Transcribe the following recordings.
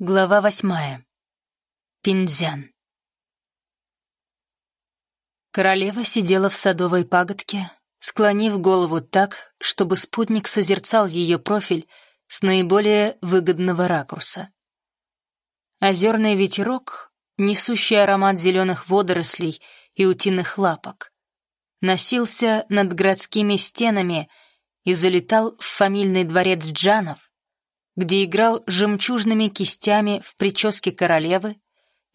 Глава восьмая. Пиндзян. Королева сидела в садовой пагодке, склонив голову так, чтобы спутник созерцал ее профиль с наиболее выгодного ракурса. Озерный ветерок, несущий аромат зеленых водорослей и утиных лапок, носился над городскими стенами и залетал в фамильный дворец Джанов, где играл жемчужными кистями в прическе королевы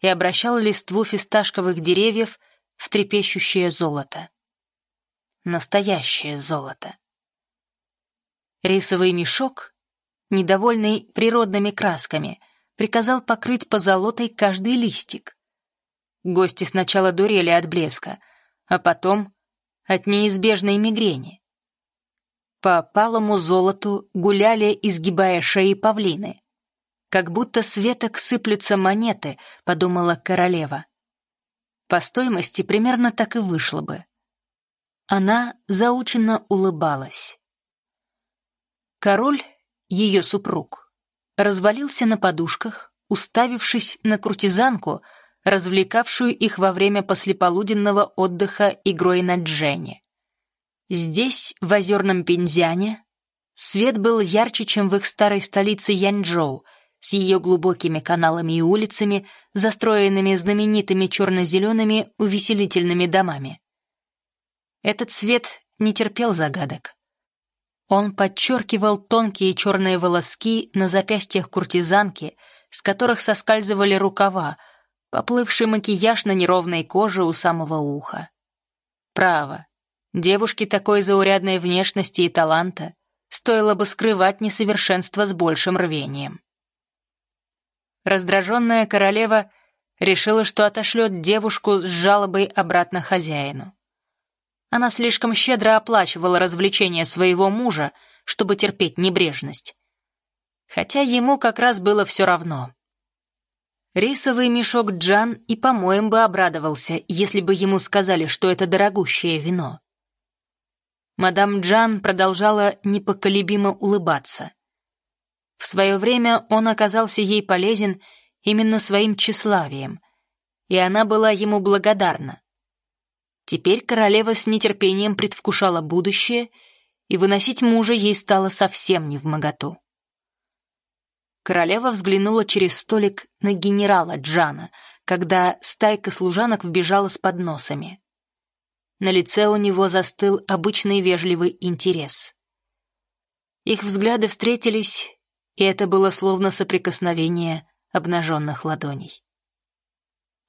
и обращал листву фисташковых деревьев в трепещущее золото. Настоящее золото. Рисовый мешок, недовольный природными красками, приказал покрыть позолотой каждый листик. Гости сначала дурели от блеска, а потом — от неизбежной мигрени. По палому золоту гуляли, изгибая шеи павлины. «Как будто с веток сыплются монеты», — подумала королева. По стоимости примерно так и вышло бы. Она заученно улыбалась. Король, ее супруг, развалился на подушках, уставившись на куртизанку, развлекавшую их во время послеполуденного отдыха игрой на джене. Здесь, в озерном Пинзяне, свет был ярче, чем в их старой столице Янчжоу, с ее глубокими каналами и улицами, застроенными знаменитыми черно-зелеными увеселительными домами. Этот свет не терпел загадок. Он подчеркивал тонкие черные волоски на запястьях куртизанки, с которых соскальзывали рукава, поплывший макияж на неровной коже у самого уха. Право, Девушке такой заурядной внешности и таланта стоило бы скрывать несовершенство с большим рвением. Раздраженная королева решила, что отошлет девушку с жалобой обратно хозяину. Она слишком щедро оплачивала развлечения своего мужа, чтобы терпеть небрежность. Хотя ему как раз было все равно. Рисовый мешок Джан и по-моему бы обрадовался, если бы ему сказали, что это дорогущее вино. Мадам Джан продолжала непоколебимо улыбаться. В свое время он оказался ей полезен именно своим тщеславием, и она была ему благодарна. Теперь королева с нетерпением предвкушала будущее, и выносить мужа ей стало совсем не в моготу. Королева взглянула через столик на генерала Джана, когда стайка служанок вбежала с подносами. На лице у него застыл обычный вежливый интерес. Их взгляды встретились, и это было словно соприкосновение обнаженных ладоней.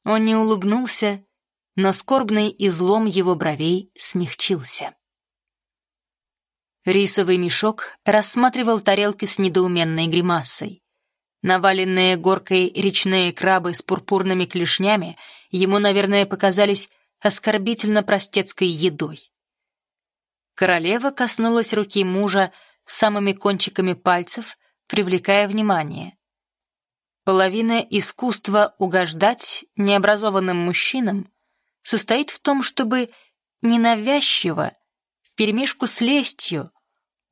Он не улыбнулся, но скорбный излом его бровей смягчился. Рисовый мешок рассматривал тарелки с недоуменной гримасой. Наваленные горкой речные крабы с пурпурными клешнями ему, наверное, показались оскорбительно-простецкой едой. Королева коснулась руки мужа самыми кончиками пальцев, привлекая внимание. Половина искусства угождать необразованным мужчинам состоит в том, чтобы ненавязчиво, вперемешку с лестью,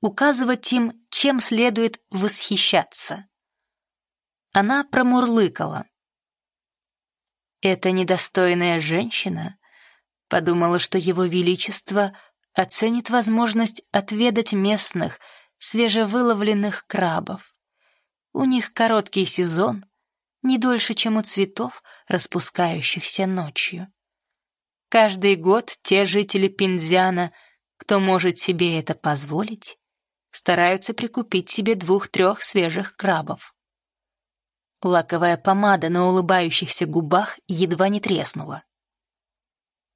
указывать им, чем следует восхищаться. Она промурлыкала. Эта недостойная женщина Подумала, что его величество оценит возможность отведать местных, свежевыловленных крабов. У них короткий сезон, не дольше, чем у цветов, распускающихся ночью. Каждый год те жители Пинзяна, кто может себе это позволить, стараются прикупить себе двух-трех свежих крабов. Лаковая помада на улыбающихся губах едва не треснула.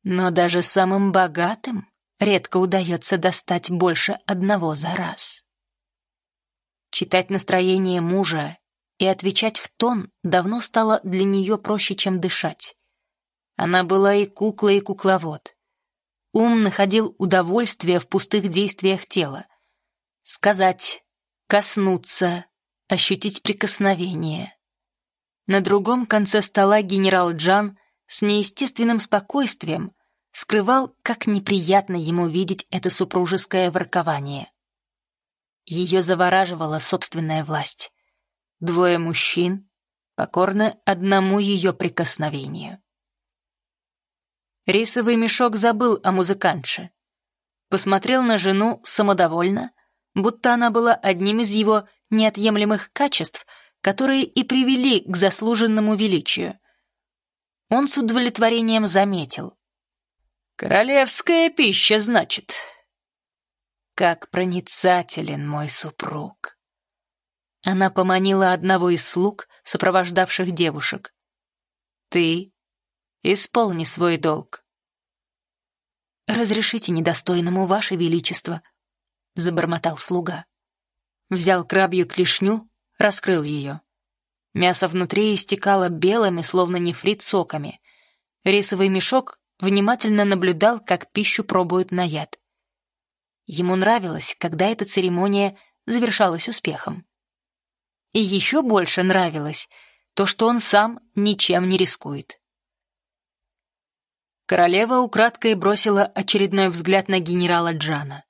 Но даже самым богатым редко удается достать больше одного за раз. Читать настроение мужа и отвечать в тон давно стало для нее проще, чем дышать. Она была и кукла, и кукловод. Ум находил удовольствие в пустых действиях тела. Сказать, коснуться, ощутить прикосновение. На другом конце стола генерал Джан с неестественным спокойствием скрывал, как неприятно ему видеть это супружеское воркование. Ее завораживала собственная власть. Двое мужчин, покорны одному ее прикосновению. Рисовый мешок забыл о музыкантше. Посмотрел на жену самодовольно, будто она была одним из его неотъемлемых качеств, которые и привели к заслуженному величию. Он с удовлетворением заметил. «Королевская пища, значит». «Как проницателен мой супруг». Она поманила одного из слуг, сопровождавших девушек. «Ты исполни свой долг». «Разрешите недостойному, Ваше Величество», — забормотал слуга. Взял крабью клешню, раскрыл ее. Мясо внутри истекало белыми, словно нефрит, соками. Рисовый мешок внимательно наблюдал, как пищу пробуют на яд. Ему нравилось, когда эта церемония завершалась успехом. И еще больше нравилось то, что он сам ничем не рискует. Королева украдкой бросила очередной взгляд на генерала Джана.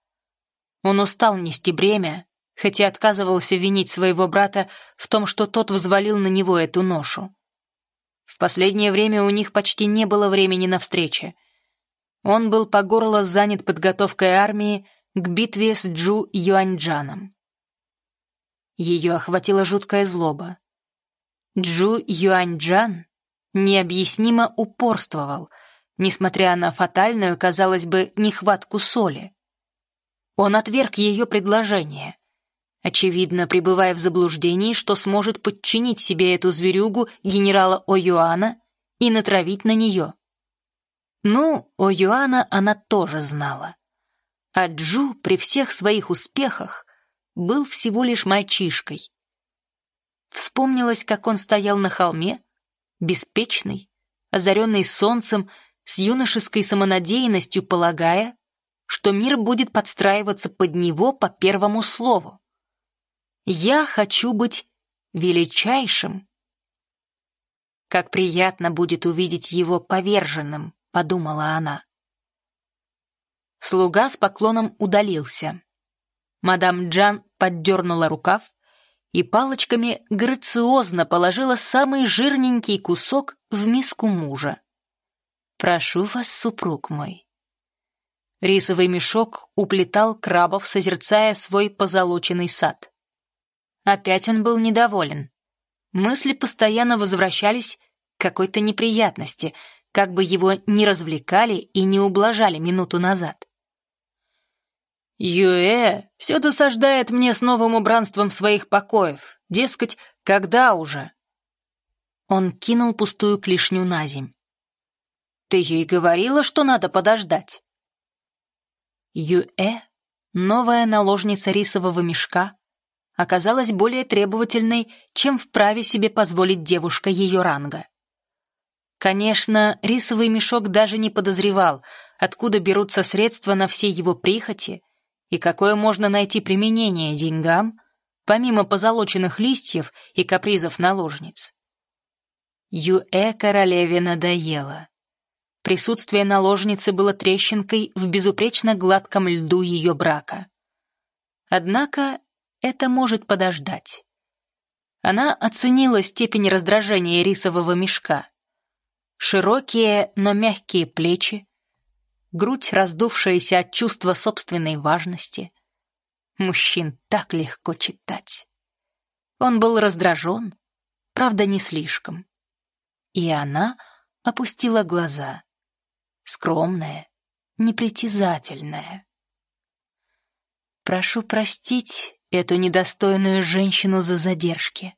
Он устал нести бремя, хотя отказывался винить своего брата в том, что тот взвалил на него эту ношу. В последнее время у них почти не было времени на встречи. Он был по горло занят подготовкой армии к битве с Джу Юаньджаном. Ее охватила жуткая злоба. Джу Юаньджан необъяснимо упорствовал, несмотря на фатальную, казалось бы, нехватку соли. Он отверг ее предложение, очевидно, пребывая в заблуждении, что сможет подчинить себе эту зверюгу генерала О'Юана и натравить на нее. Ну, О'Юана она тоже знала. А Джу при всех своих успехах был всего лишь мальчишкой. Вспомнилось, как он стоял на холме, беспечный, озаренный солнцем, с юношеской самонадеянностью полагая, что мир будет подстраиваться под него по первому слову. Я хочу быть величайшим. Как приятно будет увидеть его поверженным, подумала она. Слуга с поклоном удалился. Мадам Джан поддернула рукав и палочками грациозно положила самый жирненький кусок в миску мужа. «Прошу вас, супруг мой». Рисовый мешок уплетал крабов, созерцая свой позолоченный сад. Опять он был недоволен. Мысли постоянно возвращались к какой-то неприятности, как бы его не развлекали и не ублажали минуту назад. «Юэ все досаждает мне с новым убранством своих покоев. Дескать, когда уже?» Он кинул пустую клешню на земь. «Ты ей говорила, что надо подождать?» Юэ, новая наложница рисового мешка, оказалась более требовательной, чем вправе себе позволить девушка ее ранга. Конечно, рисовый мешок даже не подозревал, откуда берутся средства на все его прихоти и какое можно найти применение деньгам, помимо позолоченных листьев и капризов наложниц. Юэ королеве надоело. Присутствие наложницы было трещинкой в безупречно гладком льду ее брака. Однако это может подождать. Она оценила степень раздражения рисового мешка. Широкие, но мягкие плечи, грудь, раздувшаяся от чувства собственной важности. Мужчин так легко читать. Он был раздражен, правда, не слишком. И она опустила глаза. Скромная, непритязательная. «Прошу простить эту недостойную женщину за задержки.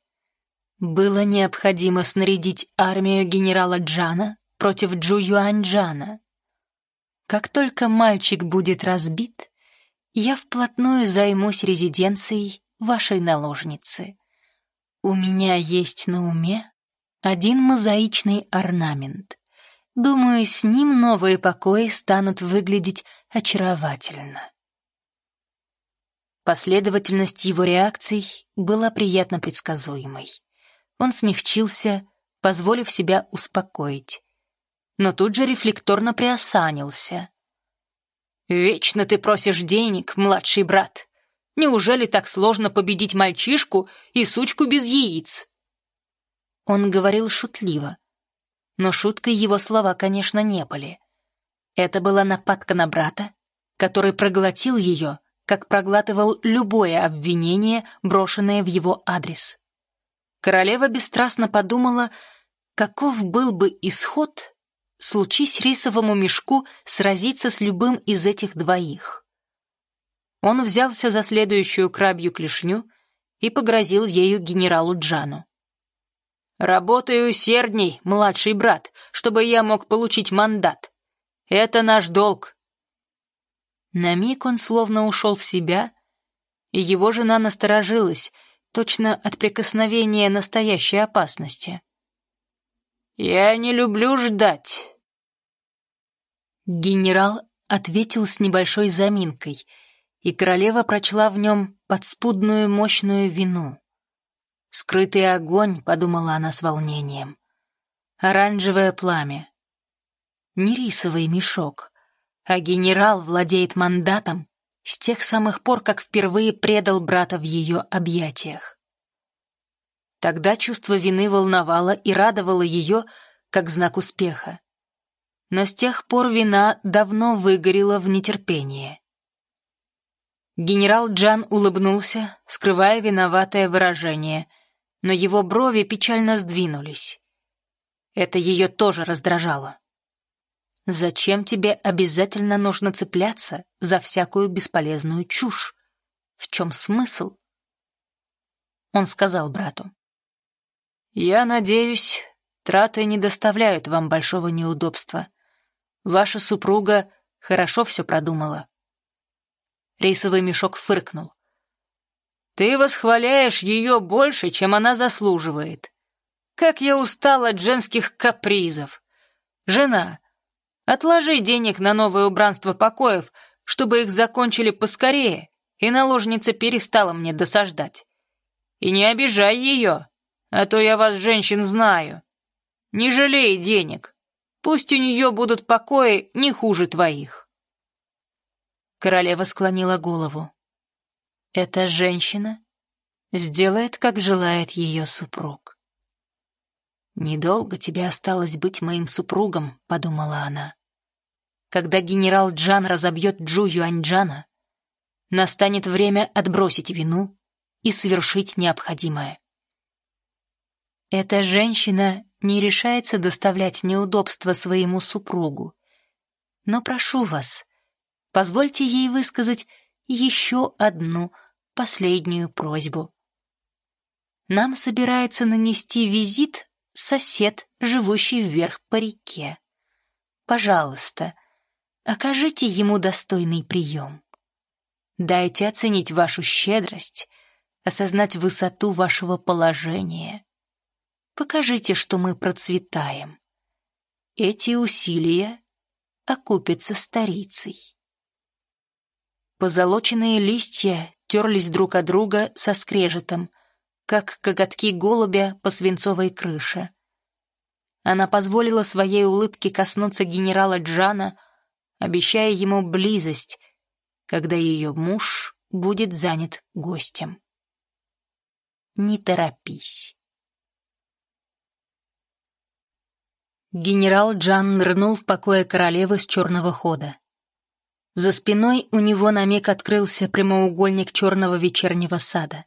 Было необходимо снарядить армию генерала Джана против Джу Юаньджана. Как только мальчик будет разбит, я вплотную займусь резиденцией вашей наложницы. У меня есть на уме один мозаичный орнамент. Думаю, с ним новые покои станут выглядеть очаровательно. Последовательность его реакций была приятно предсказуемой. Он смягчился, позволив себя успокоить. Но тут же рефлекторно приосанился. «Вечно ты просишь денег, младший брат. Неужели так сложно победить мальчишку и сучку без яиц?» Он говорил шутливо. Но шуткой его слова, конечно, не были. Это была нападка на брата, который проглотил ее, как проглатывал любое обвинение, брошенное в его адрес. Королева бесстрастно подумала, каков был бы исход, случись рисовому мешку сразиться с любым из этих двоих. Он взялся за следующую крабью клешню и погрозил ею генералу Джану. «Работай усердней, младший брат, чтобы я мог получить мандат. Это наш долг». На миг он словно ушел в себя, и его жена насторожилась, точно от прикосновения настоящей опасности. «Я не люблю ждать». Генерал ответил с небольшой заминкой, и королева прочла в нем подспудную мощную вину. «Скрытый огонь», — подумала она с волнением. «Оранжевое пламя». Не рисовый мешок, а генерал владеет мандатом с тех самых пор, как впервые предал брата в ее объятиях. Тогда чувство вины волновало и радовало ее, как знак успеха. Но с тех пор вина давно выгорела в нетерпении. Генерал Джан улыбнулся, скрывая виноватое выражение, но его брови печально сдвинулись. Это ее тоже раздражало. Зачем тебе обязательно нужно цепляться за всякую бесполезную чушь? В чем смысл? Он сказал брату. «Я надеюсь, траты не доставляют вам большого неудобства. Ваша супруга хорошо все продумала». Рейсовый мешок фыркнул. «Ты восхваляешь ее больше, чем она заслуживает. Как я устал от женских капризов. Жена, отложи денег на новое убранство покоев, чтобы их закончили поскорее, и наложница перестала мне досаждать. И не обижай ее, а то я вас, женщин, знаю. Не жалей денег. Пусть у нее будут покои не хуже твоих». Королева склонила голову. «Эта женщина сделает, как желает ее супруг». «Недолго тебе осталось быть моим супругом», — подумала она. «Когда генерал Джан разобьет Джу Юаньджана, настанет время отбросить вину и совершить необходимое. Эта женщина не решается доставлять неудобства своему супругу. Но прошу вас, позвольте ей высказать еще одну последнюю просьбу. Нам собирается нанести визит сосед, живущий вверх по реке. Пожалуйста, окажите ему достойный прием. Дайте оценить вашу щедрость, осознать высоту вашего положения. Покажите, что мы процветаем. Эти усилия окупятся старицей. Позолоченные листья терлись друг от друга со скрежетом, как коготки голубя по свинцовой крыше. Она позволила своей улыбке коснуться генерала Джана, обещая ему близость, когда ее муж будет занят гостем. Не торопись. Генерал Джан нырнул в покое королевы с черного хода. За спиной у него на миг открылся прямоугольник черного вечернего сада.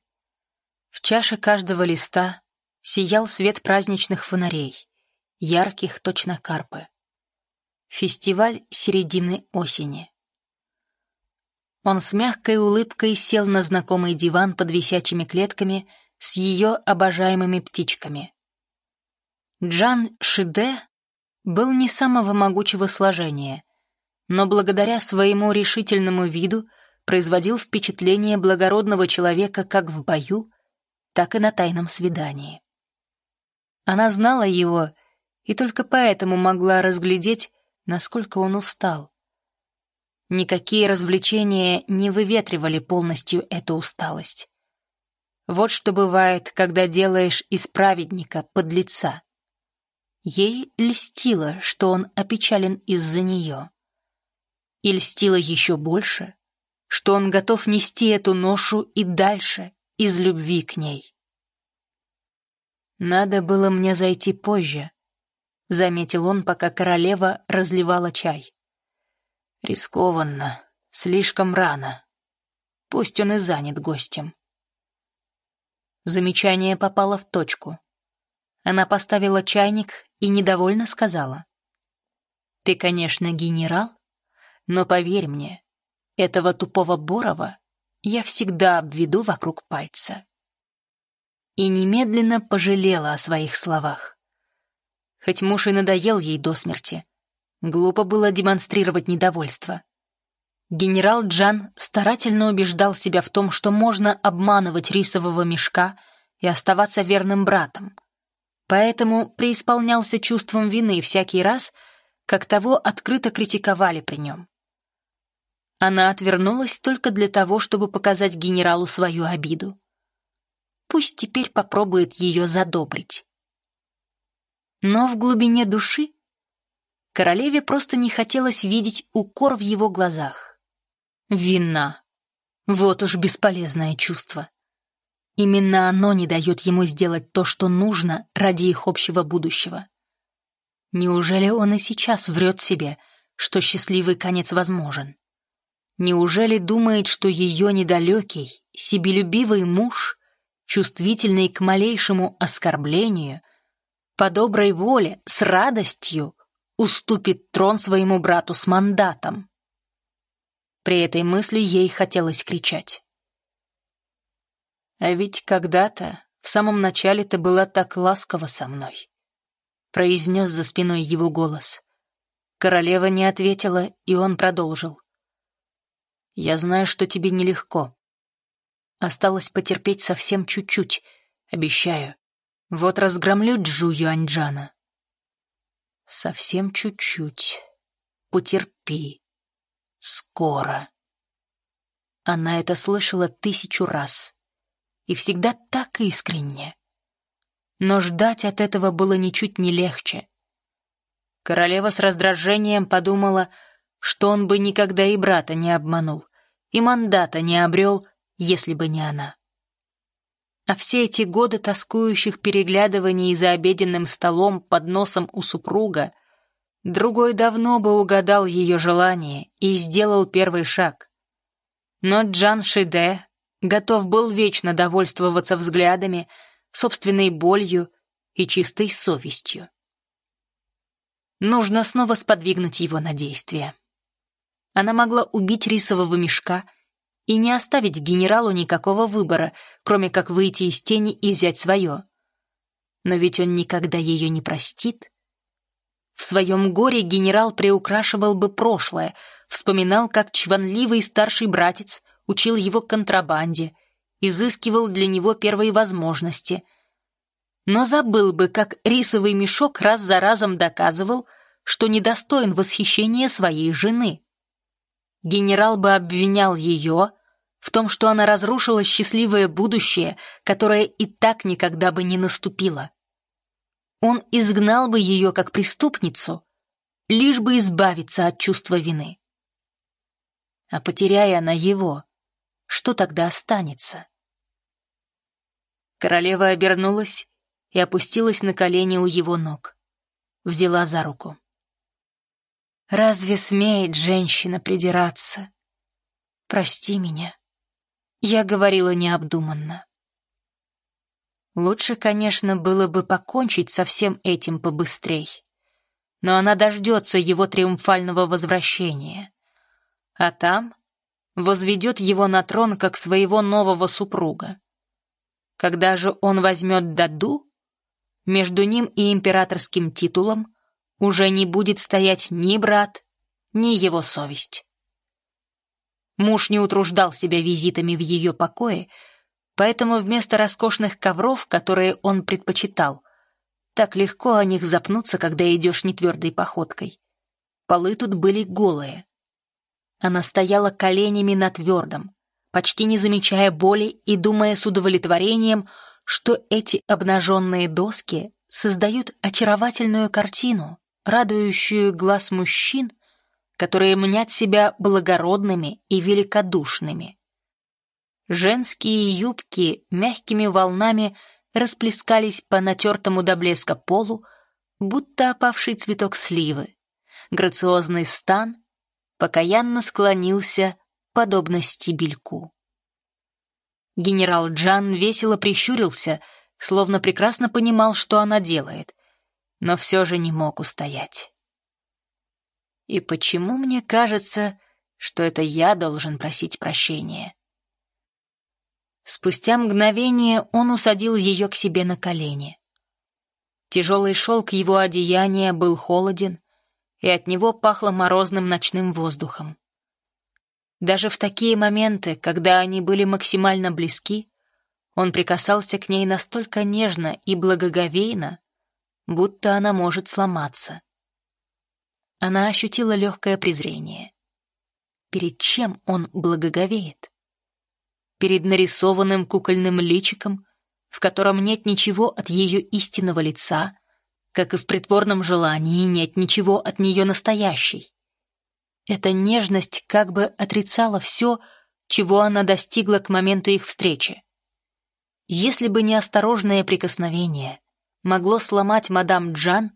В чаше каждого листа сиял свет праздничных фонарей, ярких точно карпы. Фестиваль середины осени. Он с мягкой улыбкой сел на знакомый диван под висячими клетками с ее обожаемыми птичками. Джан Шиде был не самого могучего сложения, но благодаря своему решительному виду производил впечатление благородного человека как в бою, так и на тайном свидании. Она знала его и только поэтому могла разглядеть, насколько он устал. Никакие развлечения не выветривали полностью эту усталость. Вот что бывает, когда делаешь из праведника подлеца. Ей льстило, что он опечален из-за нее. И льстило еще больше, что он готов нести эту ношу и дальше, из любви к ней. «Надо было мне зайти позже», — заметил он, пока королева разливала чай. «Рискованно, слишком рано. Пусть он и занят гостем». Замечание попало в точку. Она поставила чайник и недовольно сказала. «Ты, конечно, генерал, но поверь мне, этого тупого Борова я всегда обведу вокруг пальца» и немедленно пожалела о своих словах. Хоть муж и надоел ей до смерти, глупо было демонстрировать недовольство. Генерал Джан старательно убеждал себя в том, что можно обманывать рисового мешка и оставаться верным братом. Поэтому преисполнялся чувством вины всякий раз, как того открыто критиковали при нем. Она отвернулась только для того, чтобы показать генералу свою обиду. Пусть теперь попробует ее задобрить. Но в глубине души королеве просто не хотелось видеть укор в его глазах. Вина. Вот уж бесполезное чувство. Именно оно не дает ему сделать то, что нужно ради их общего будущего. Неужели он и сейчас врет себе, что счастливый конец возможен? Неужели думает, что ее недалекий, себелюбивый муж чувствительный к малейшему оскорблению, по доброй воле, с радостью уступит трон своему брату с мандатом. При этой мысли ей хотелось кричать. «А ведь когда-то, в самом начале, ты была так ласкова со мной», произнес за спиной его голос. Королева не ответила, и он продолжил. «Я знаю, что тебе нелегко. Осталось потерпеть совсем чуть-чуть, обещаю. Вот разгромлю Джу Юаньджана. Совсем чуть-чуть. Потерпи. Скоро. Она это слышала тысячу раз. И всегда так искренне. Но ждать от этого было ничуть не легче. Королева с раздражением подумала, что он бы никогда и брата не обманул, и мандата не обрел, если бы не она. А все эти годы тоскующих переглядываний за обеденным столом под носом у супруга, другой давно бы угадал ее желание и сделал первый шаг. Но Джан Шиде готов был вечно довольствоваться взглядами, собственной болью и чистой совестью. Нужно снова сподвигнуть его на действие. Она могла убить рисового мешка — и не оставить генералу никакого выбора, кроме как выйти из тени и взять свое. Но ведь он никогда ее не простит. В своем горе генерал приукрашивал бы прошлое, вспоминал, как чванливый старший братец учил его контрабанде, изыскивал для него первые возможности. Но забыл бы, как рисовый мешок раз за разом доказывал, что недостоин восхищения своей жены генерал бы обвинял ее в том, что она разрушила счастливое будущее, которое и так никогда бы не наступило. Он изгнал бы ее как преступницу, лишь бы избавиться от чувства вины. А потеряя она его, что тогда останется? Королева обернулась и опустилась на колени у его ног. Взяла за руку. Разве смеет женщина придираться? Прости меня. Я говорила необдуманно. Лучше, конечно, было бы покончить со всем этим побыстрей. Но она дождется его триумфального возвращения. А там возведет его на трон как своего нового супруга. Когда же он возьмет Даду, между ним и императорским титулом уже не будет стоять ни брат, ни его совесть. Муж не утруждал себя визитами в ее покое, поэтому вместо роскошных ковров, которые он предпочитал, так легко о них запнуться, когда идешь нетвердой походкой. Полы тут были голые. Она стояла коленями на твердом, почти не замечая боли и думая с удовлетворением, что эти обнаженные доски создают очаровательную картину, радующую глаз мужчин, которые мнят себя благородными и великодушными. Женские юбки мягкими волнами расплескались по натертому до блеска полу, будто опавший цветок сливы. Грациозный стан покаянно склонился, подобно стебельку. Генерал Джан весело прищурился, словно прекрасно понимал, что она делает, но все же не мог устоять. И почему мне кажется, что это я должен просить прощения? Спустя мгновение он усадил ее к себе на колени. Тяжелый шелк его одеяния был холоден, и от него пахло морозным ночным воздухом. Даже в такие моменты, когда они были максимально близки, он прикасался к ней настолько нежно и благоговейно, будто она может сломаться. Она ощутила легкое презрение. Перед чем он благоговеет? Перед нарисованным кукольным личиком, в котором нет ничего от ее истинного лица, как и в притворном желании нет ничего от нее настоящей. Эта нежность как бы отрицала все, чего она достигла к моменту их встречи. Если бы не осторожное прикосновение могло сломать мадам Джан,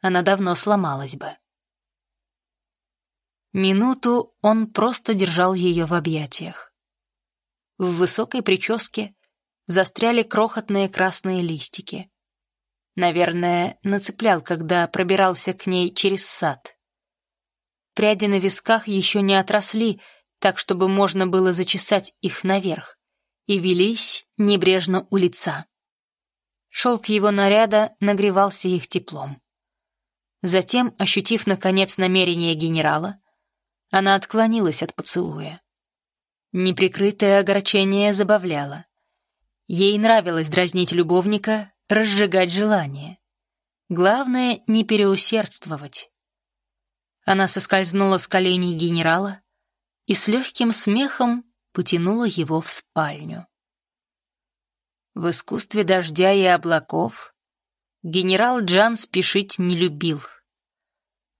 она давно сломалась бы. Минуту он просто держал ее в объятиях. В высокой прическе застряли крохотные красные листики. Наверное, нацеплял, когда пробирался к ней через сад. Пряди на висках еще не отросли, так чтобы можно было зачесать их наверх, и велись небрежно у лица. Шелк его наряда нагревался их теплом. Затем, ощутив, наконец, намерение генерала, она отклонилась от поцелуя. Неприкрытое огорчение забавляло. Ей нравилось дразнить любовника, разжигать желание. Главное — не переусердствовать. Она соскользнула с коленей генерала и с легким смехом потянула его в спальню. В искусстве дождя и облаков генерал Джан спешить не любил.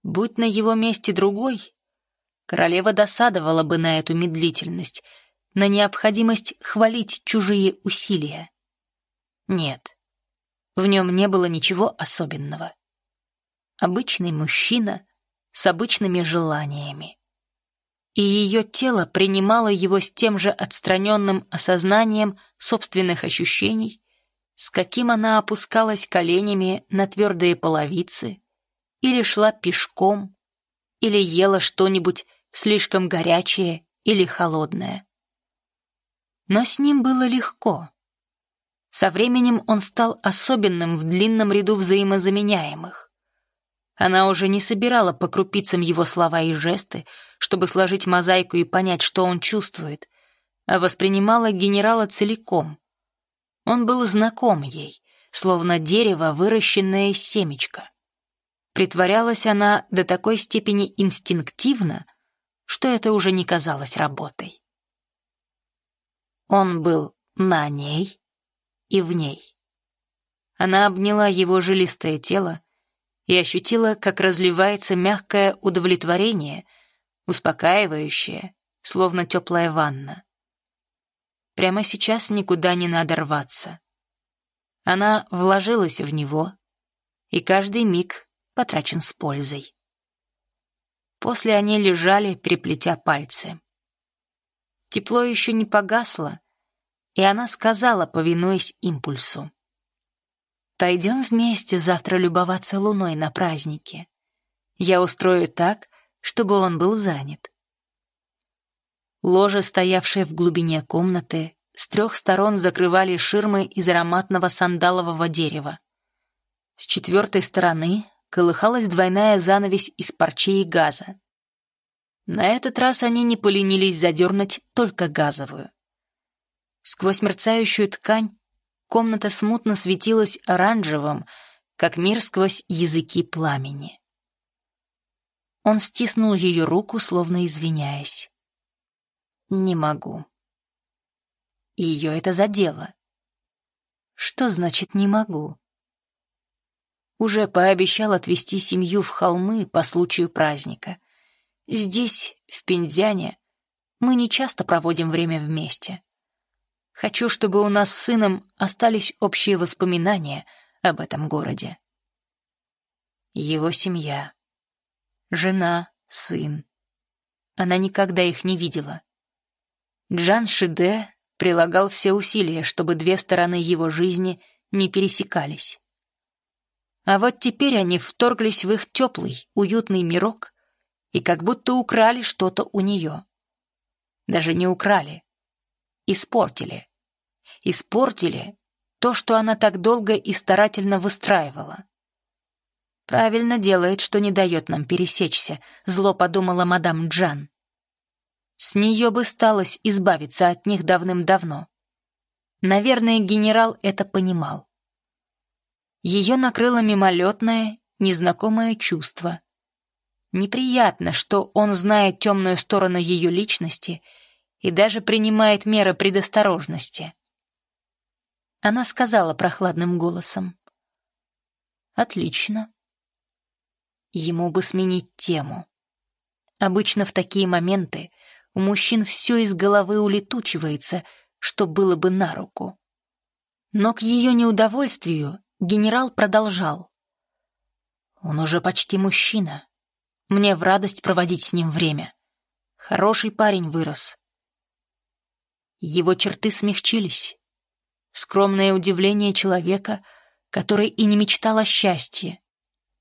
Будь на его месте другой, Королева досадовала бы на эту медлительность, на необходимость хвалить чужие усилия. Нет, в нем не было ничего особенного. Обычный мужчина с обычными желаниями. И ее тело принимало его с тем же отстраненным осознанием собственных ощущений, с каким она опускалась коленями на твердые половицы, или шла пешком, или ела что-нибудь слишком горячее или холодное. Но с ним было легко. Со временем он стал особенным в длинном ряду взаимозаменяемых. Она уже не собирала по крупицам его слова и жесты, чтобы сложить мозаику и понять, что он чувствует, а воспринимала генерала целиком. Он был знаком ей, словно дерево, выращенное из семечка. Притворялась она до такой степени инстинктивно, что это уже не казалось работой. Он был на ней и в ней. Она обняла его жилистое тело и ощутила, как разливается мягкое удовлетворение, успокаивающее, словно теплая ванна. Прямо сейчас никуда не надо рваться. Она вложилась в него, и каждый миг потрачен с пользой. После они лежали, переплетя пальцы. Тепло еще не погасло, и она сказала, повинуясь импульсу. «Пойдем вместе завтра любоваться луной на празднике. Я устрою так, чтобы он был занят». Ложе, стоявшее в глубине комнаты, с трех сторон закрывали ширмы из ароматного сандалового дерева. С четвертой стороны колыхалась двойная занавесь из парчи и газа. На этот раз они не поленились задернуть только газовую. Сквозь мерцающую ткань комната смутно светилась оранжевым, как мир сквозь языки пламени. Он стиснул ее руку, словно извиняясь. «Не могу». Ее это задело. Что значит «не могу»? уже пообещал отвезти семью в холмы по случаю праздника. Здесь, в Пиндзяне, мы не часто проводим время вместе. Хочу, чтобы у нас с сыном остались общие воспоминания об этом городе. Его семья. Жена, сын. Она никогда их не видела. Джан Шиде прилагал все усилия, чтобы две стороны его жизни не пересекались. А вот теперь они вторглись в их теплый, уютный мирок и как будто украли что-то у нее. Даже не украли. Испортили. Испортили то, что она так долго и старательно выстраивала. Правильно делает, что не дает нам пересечься, зло подумала мадам Джан. С нее бы сталось избавиться от них давным-давно. Наверное, генерал это понимал. Ее накрыло мимолетное, незнакомое чувство. Неприятно, что он знает темную сторону ее личности и даже принимает меры предосторожности. Она сказала прохладным голосом. «Отлично. Ему бы сменить тему. Обычно в такие моменты у мужчин все из головы улетучивается, что было бы на руку. Но к ее неудовольствию генерал продолжал. «Он уже почти мужчина. Мне в радость проводить с ним время. Хороший парень вырос». Его черты смягчились. Скромное удивление человека, который и не мечтал о счастье.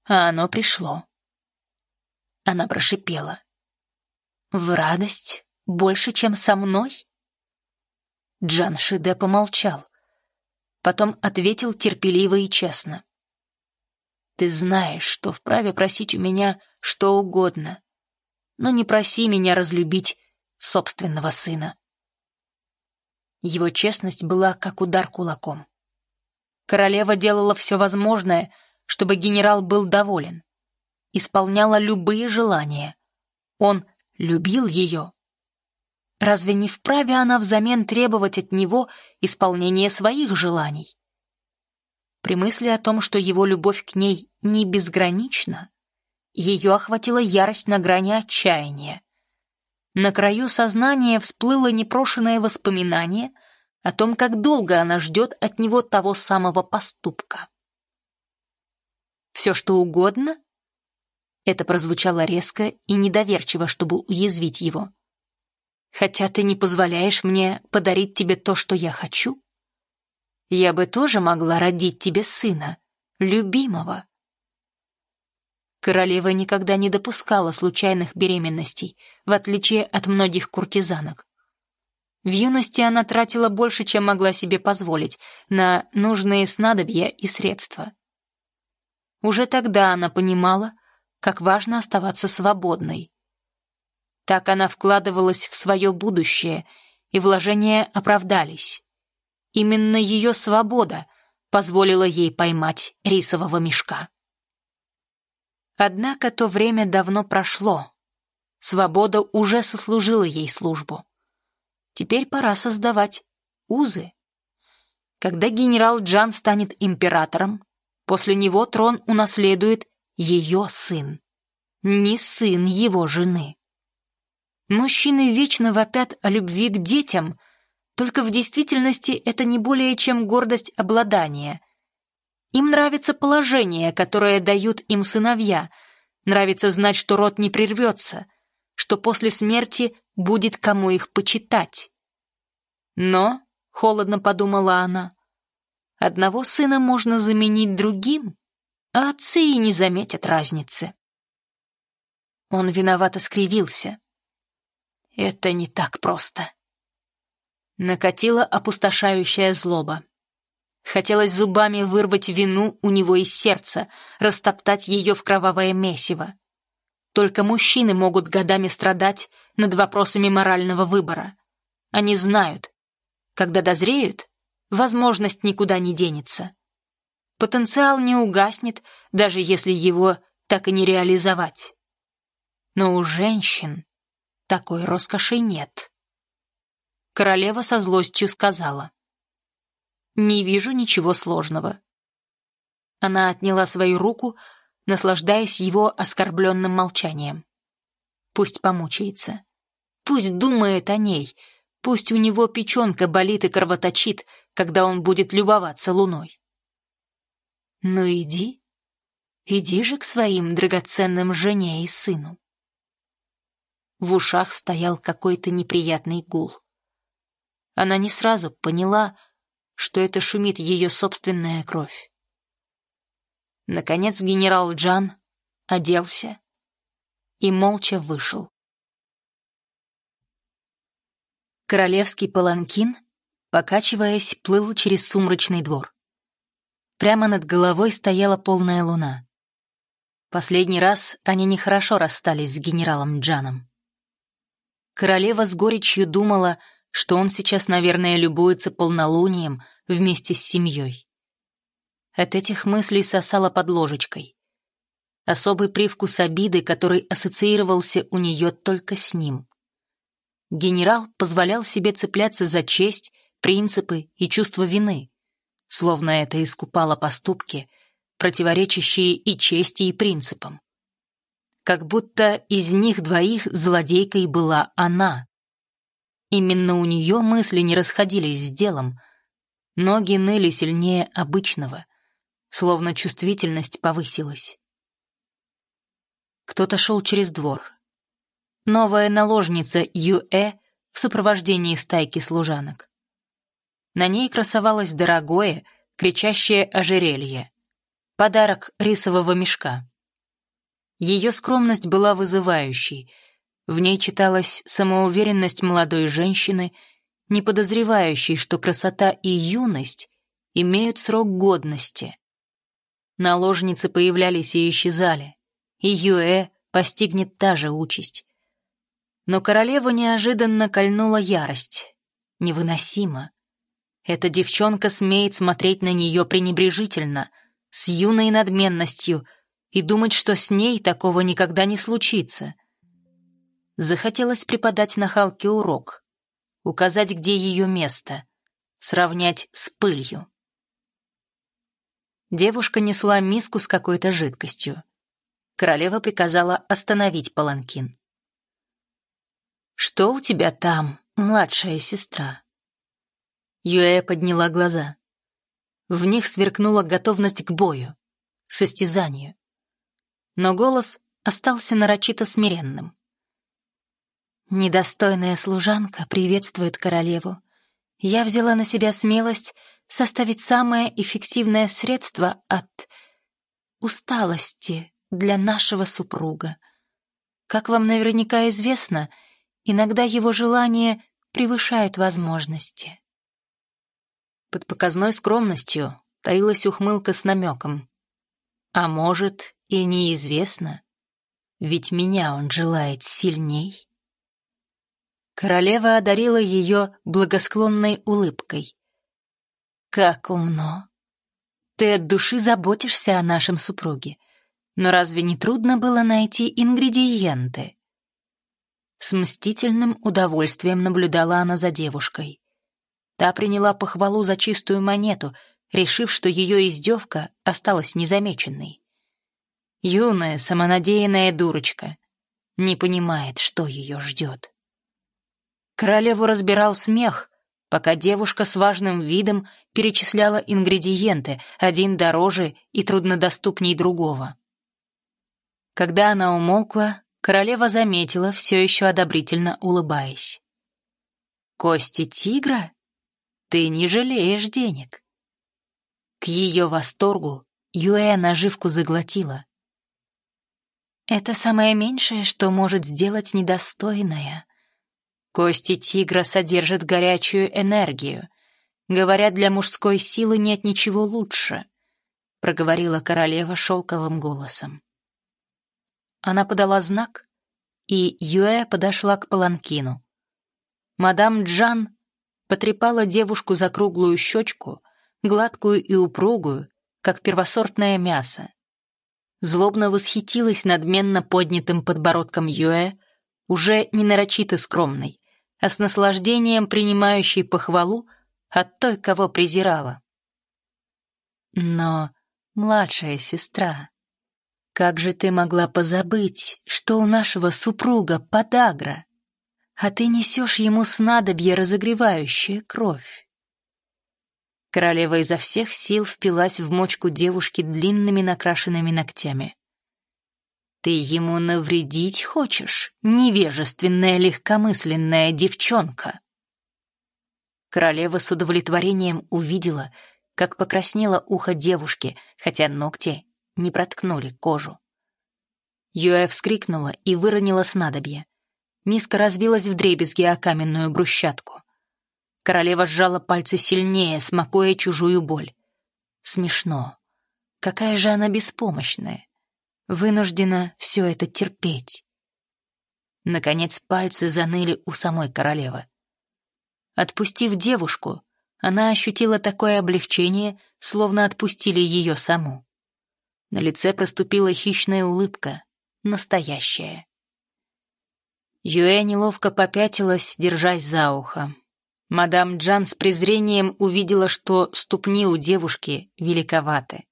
А оно пришло. Она прошипела. «В радость? Больше, чем со мной?» Джан Шиде помолчал. Потом ответил терпеливо и честно. «Ты знаешь, что вправе просить у меня что угодно, но не проси меня разлюбить собственного сына». Его честность была как удар кулаком. Королева делала все возможное, чтобы генерал был доволен. Исполняла любые желания. Он любил ее Разве не вправе она взамен требовать от него исполнения своих желаний? При мысли о том, что его любовь к ней не безгранична, ее охватила ярость на грани отчаяния. На краю сознания всплыло непрошенное воспоминание о том, как долго она ждет от него того самого поступка. «Все, что угодно?» Это прозвучало резко и недоверчиво, чтобы уязвить его хотя ты не позволяешь мне подарить тебе то, что я хочу? Я бы тоже могла родить тебе сына, любимого. Королева никогда не допускала случайных беременностей, в отличие от многих куртизанок. В юности она тратила больше, чем могла себе позволить, на нужные снадобья и средства. Уже тогда она понимала, как важно оставаться свободной, так она вкладывалась в свое будущее, и вложения оправдались. Именно ее свобода позволила ей поймать рисового мешка. Однако то время давно прошло. Свобода уже сослужила ей службу. Теперь пора создавать узы. Когда генерал Джан станет императором, после него трон унаследует ее сын, не сын его жены. Мужчины вечно вопят о любви к детям, только в действительности это не более чем гордость обладания. Им нравится положение, которое дают им сыновья, нравится знать, что род не прервется, что после смерти будет кому их почитать. Но, холодно подумала она, одного сына можно заменить другим, а отцы и не заметят разницы. Он виновато скривился. Это не так просто. Накатила опустошающая злоба. Хотелось зубами вырвать вину у него из сердца, растоптать ее в кровавое месиво. Только мужчины могут годами страдать над вопросами морального выбора. Они знают, когда дозреют, возможность никуда не денется. Потенциал не угаснет, даже если его так и не реализовать. Но у женщин такой роскоши нет. Королева со злостью сказала. «Не вижу ничего сложного». Она отняла свою руку, наслаждаясь его оскорбленным молчанием. Пусть помучается. Пусть думает о ней. Пусть у него печенка болит и кровоточит, когда он будет любоваться луной. Ну иди, иди же к своим драгоценным жене и сыну. В ушах стоял какой-то неприятный гул. Она не сразу поняла, что это шумит ее собственная кровь. Наконец генерал Джан оделся и молча вышел. Королевский паланкин, покачиваясь, плыл через сумрачный двор. Прямо над головой стояла полная луна. Последний раз они нехорошо расстались с генералом Джаном. Королева с горечью думала, что он сейчас, наверное, любуется полнолунием вместе с семьей. От этих мыслей сосала под ложечкой. Особый привкус обиды, который ассоциировался у нее только с ним. Генерал позволял себе цепляться за честь, принципы и чувство вины, словно это искупало поступки, противоречащие и чести, и принципам. Как будто из них двоих злодейкой была она. Именно у нее мысли не расходились с делом, ноги ныли сильнее обычного, словно чувствительность повысилась. Кто-то шел через двор, новая наложница Юэ в сопровождении стайки служанок. На ней красовалось дорогое, кричащее ожерелье. Подарок рисового мешка. Ее скромность была вызывающей. В ней читалась самоуверенность молодой женщины, не подозревающей, что красота и юность имеют срок годности. Наложницы появлялись и исчезали, и Юэ постигнет та же участь. Но королеву неожиданно кольнула ярость. Невыносимо. Эта девчонка смеет смотреть на нее пренебрежительно, с юной надменностью, и думать, что с ней такого никогда не случится. Захотелось преподать нахалке урок, указать, где ее место, сравнять с пылью. Девушка несла миску с какой-то жидкостью. Королева приказала остановить паланкин. «Что у тебя там, младшая сестра?» Юэ подняла глаза. В них сверкнула готовность к бою, состязанию. Но голос остался нарочито смиренным. Недостойная служанка приветствует королеву. Я взяла на себя смелость составить самое эффективное средство от усталости для нашего супруга. Как вам наверняка известно, — Иногда его желания превышают возможности. Под показной скромностью таилась ухмылка с намеком. А может, и неизвестно, ведь меня он желает сильней. Королева одарила ее благосклонной улыбкой. «Как умно! Ты от души заботишься о нашем супруге, но разве не трудно было найти ингредиенты?» С мстительным удовольствием наблюдала она за девушкой. Та приняла похвалу за чистую монету, решив, что ее издевка осталась незамеченной. Юная, самонадеянная дурочка. Не понимает, что ее ждет. Королеву разбирал смех, пока девушка с важным видом перечисляла ингредиенты, один дороже и труднодоступней другого. Когда она умолкла, Королева заметила, все еще одобрительно улыбаясь. «Кости тигра? Ты не жалеешь денег». К ее восторгу Юэ наживку заглотила. «Это самое меньшее, что может сделать недостойная. Кости тигра содержат горячую энергию. Говорят, для мужской силы нет ничего лучше», — проговорила королева шелковым голосом. Она подала знак, и Юэ подошла к паланкину. Мадам Джан потрепала девушку за круглую щечку, гладкую и упругую, как первосортное мясо. Злобно восхитилась надменно поднятым подбородком Юэ, уже не нарочито скромной, а с наслаждением принимающей похвалу от той, кого презирала. Но младшая сестра, как же ты могла позабыть, что у нашего супруга подагра? А ты несешь ему снадобье, разогревающее кровь. Королева изо всех сил впилась в мочку девушки длинными накрашенными ногтями. «Ты ему навредить хочешь, невежественная легкомысленная девчонка?» Королева с удовлетворением увидела, как покраснело ухо девушки, хотя ногти не проткнули кожу. Юэ вскрикнула и выронила снадобье. Миска разбилась в дребезги о каменную брусчатку. Королева сжала пальцы сильнее, смакуя чужую боль. Смешно. Какая же она беспомощная. Вынуждена все это терпеть. Наконец пальцы заныли у самой королевы. Отпустив девушку, она ощутила такое облегчение, словно отпустили ее саму. На лице проступила хищная улыбка, настоящая. Юэ неловко попятилась, держась за ухо. Мадам Джан с презрением увидела, что ступни у девушки великоваты.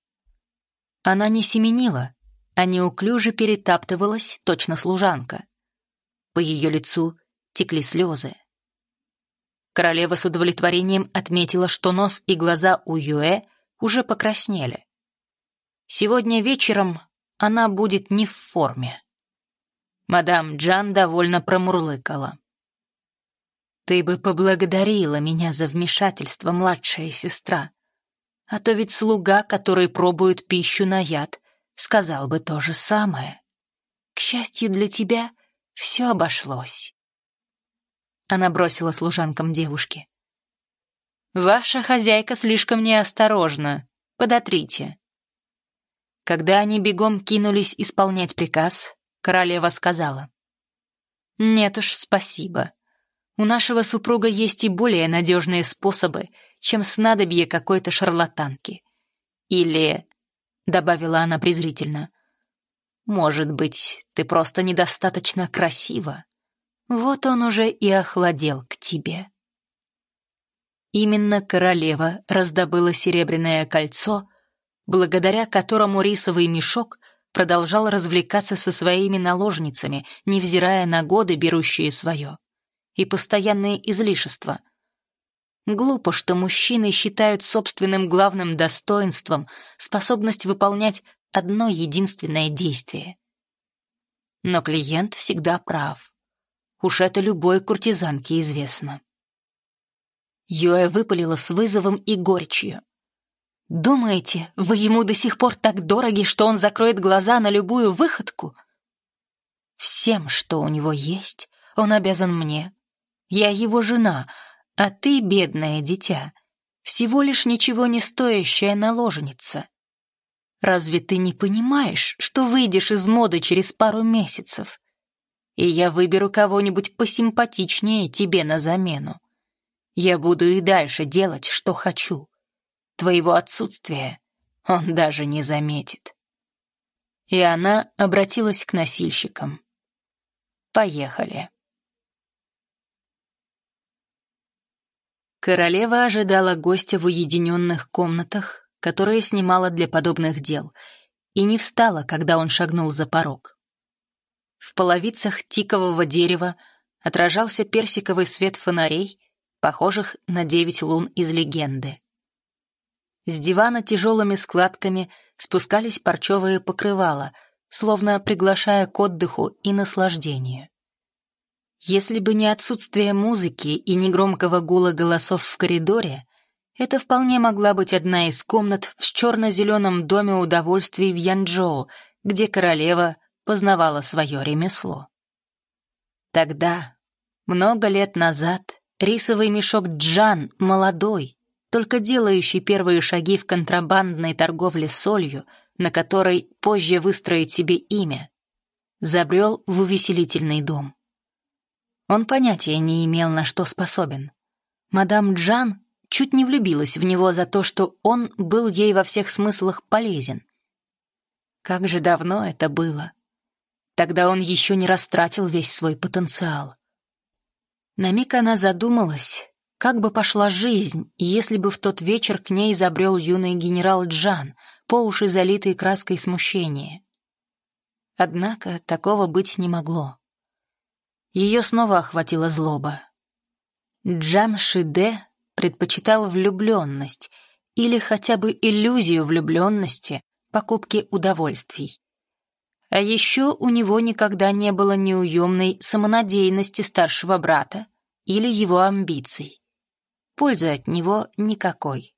Она не семенила, а неуклюже перетаптывалась, точно служанка. По ее лицу текли слезы. Королева с удовлетворением отметила, что нос и глаза у Юэ уже покраснели. Сегодня вечером она будет не в форме. Мадам Джан довольно промурлыкала. «Ты бы поблагодарила меня за вмешательство, младшая сестра. А то ведь слуга, который пробует пищу на яд, сказал бы то же самое. К счастью для тебя, все обошлось». Она бросила служанкам девушки. «Ваша хозяйка слишком неосторожна. Подотрите». Когда они бегом кинулись исполнять приказ, королева сказала. «Нет уж, спасибо. У нашего супруга есть и более надежные способы, чем снадобье какой-то шарлатанки. Или, — добавила она презрительно, — может быть, ты просто недостаточно красива. Вот он уже и охладел к тебе». Именно королева раздобыла серебряное кольцо — благодаря которому рисовый мешок продолжал развлекаться со своими наложницами, невзирая на годы, берущие свое, и постоянные излишества. Глупо, что мужчины считают собственным главным достоинством способность выполнять одно единственное действие. Но клиент всегда прав. Уж это любой куртизанке известно. Юэ выпалила с вызовом и горечью. Думаете, вы ему до сих пор так дороги, что он закроет глаза на любую выходку? Всем, что у него есть, он обязан мне. Я его жена, а ты, бедное дитя, всего лишь ничего не стоящая наложница. Разве ты не понимаешь, что выйдешь из моды через пару месяцев? И я выберу кого-нибудь посимпатичнее тебе на замену. Я буду и дальше делать, что хочу. Твоего отсутствия он даже не заметит. И она обратилась к носильщикам. Поехали. Королева ожидала гостя в уединенных комнатах, которые снимала для подобных дел, и не встала, когда он шагнул за порог. В половицах тикового дерева отражался персиковый свет фонарей, похожих на девять лун из легенды. С дивана тяжелыми складками спускались парчевые покрывала, словно приглашая к отдыху и наслаждению. Если бы не отсутствие музыки и негромкого гула голосов в коридоре, это вполне могла быть одна из комнат в черно-зеленом доме удовольствий в Янчжоу, где королева познавала свое ремесло. Тогда, много лет назад, рисовый мешок Джан, молодой, только делающий первые шаги в контрабандной торговле солью, на которой позже выстроить себе имя, забрел в увеселительный дом. Он понятия не имел, на что способен. Мадам Джан чуть не влюбилась в него за то, что он был ей во всех смыслах полезен. Как же давно это было. Тогда он еще не растратил весь свой потенциал. На миг она задумалась, как бы пошла жизнь, если бы в тот вечер к ней забрел юный генерал Джан, по уши залитый краской смущения? Однако такого быть не могло. Ее снова охватила злоба. Джан Шиде предпочитал влюбленность или хотя бы иллюзию влюбленности покупки удовольствий. А еще у него никогда не было неуемной самонадеянности старшего брата или его амбиций. Пользы от него никакой.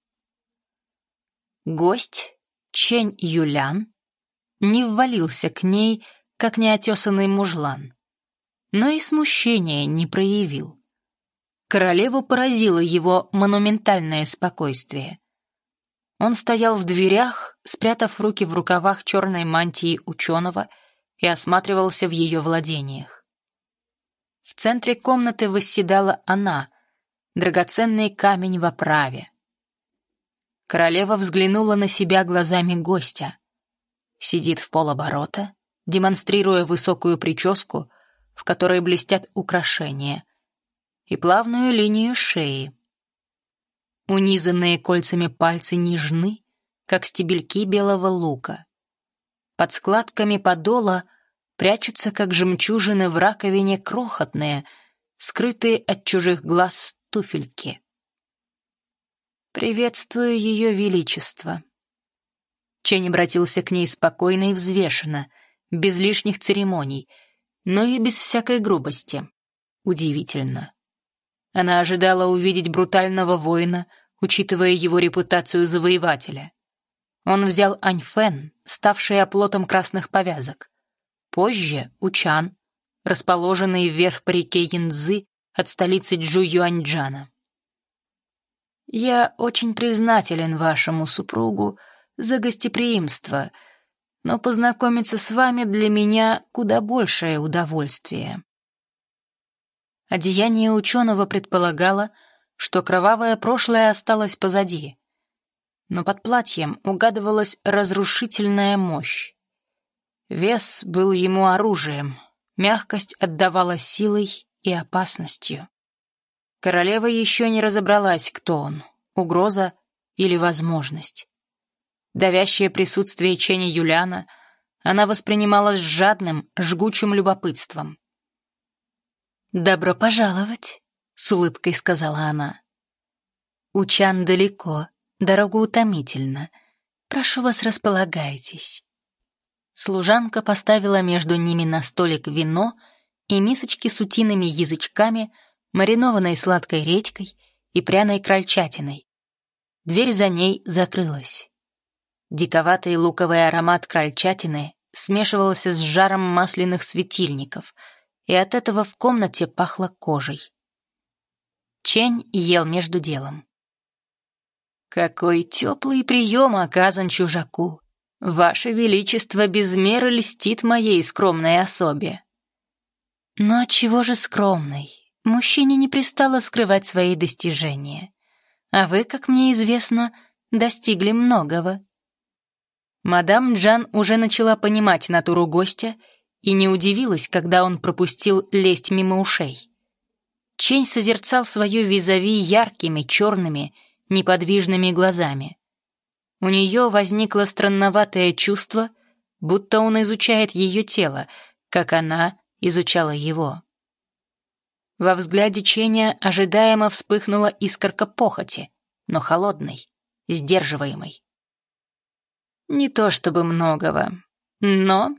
Гость, Чень Юлян, не ввалился к ней, как неотесанный мужлан, но и смущения не проявил. Королеву поразило его монументальное спокойствие. Он стоял в дверях, спрятав руки в рукавах черной мантии ученого и осматривался в ее владениях. В центре комнаты восседала она, драгоценный камень в оправе. Королева взглянула на себя глазами гостя. Сидит в полоборота, демонстрируя высокую прическу, в которой блестят украшения, и плавную линию шеи. Унизанные кольцами пальцы нежны, как стебельки белого лука. Под складками подола прячутся, как жемчужины в раковине, крохотные, скрытые от чужих глаз туфельки. «Приветствую ее величество». Чень обратился к ней спокойно и взвешенно, без лишних церемоний, но и без всякой грубости. Удивительно. Она ожидала увидеть брутального воина, учитывая его репутацию завоевателя. Он взял Аньфен, ставший оплотом красных повязок. Позже — Учан, расположенный вверх по реке Янцзы от столицы Джу-Юаньчжана. «Я очень признателен вашему супругу за гостеприимство, но познакомиться с вами для меня куда большее удовольствие». Одеяние ученого предполагало, что кровавое прошлое осталось позади. Но под платьем угадывалась разрушительная мощь. Вес был ему оружием, мягкость отдавала силой и опасностью. Королева еще не разобралась, кто он — угроза или возможность. Давящее присутствие Чени Юляна она воспринимала с жадным, жгучим любопытством. «Добро пожаловать», — с улыбкой сказала она. «Учан далеко, дорога утомительна. Прошу вас, располагайтесь». Служанка поставила между ними на столик вино и мисочки с утиными язычками, маринованной сладкой редькой и пряной крольчатиной. Дверь за ней закрылась. Диковатый луковый аромат крольчатины смешивался с жаром масляных светильников — и от этого в комнате пахло кожей. Чень ел между делом. «Какой теплый прием оказан чужаку! Ваше Величество без меры льстит моей скромной особе!» «Но отчего же скромной? Мужчине не пристало скрывать свои достижения. А вы, как мне известно, достигли многого». Мадам Джан уже начала понимать натуру гостя и не удивилась, когда он пропустил лезть мимо ушей. Чень созерцал свое визави яркими, черными, неподвижными глазами. У нее возникло странноватое чувство, будто он изучает ее тело, как она изучала его. Во взгляде Ченя ожидаемо вспыхнула искорка похоти, но холодной, сдерживаемой. Не то чтобы многого, но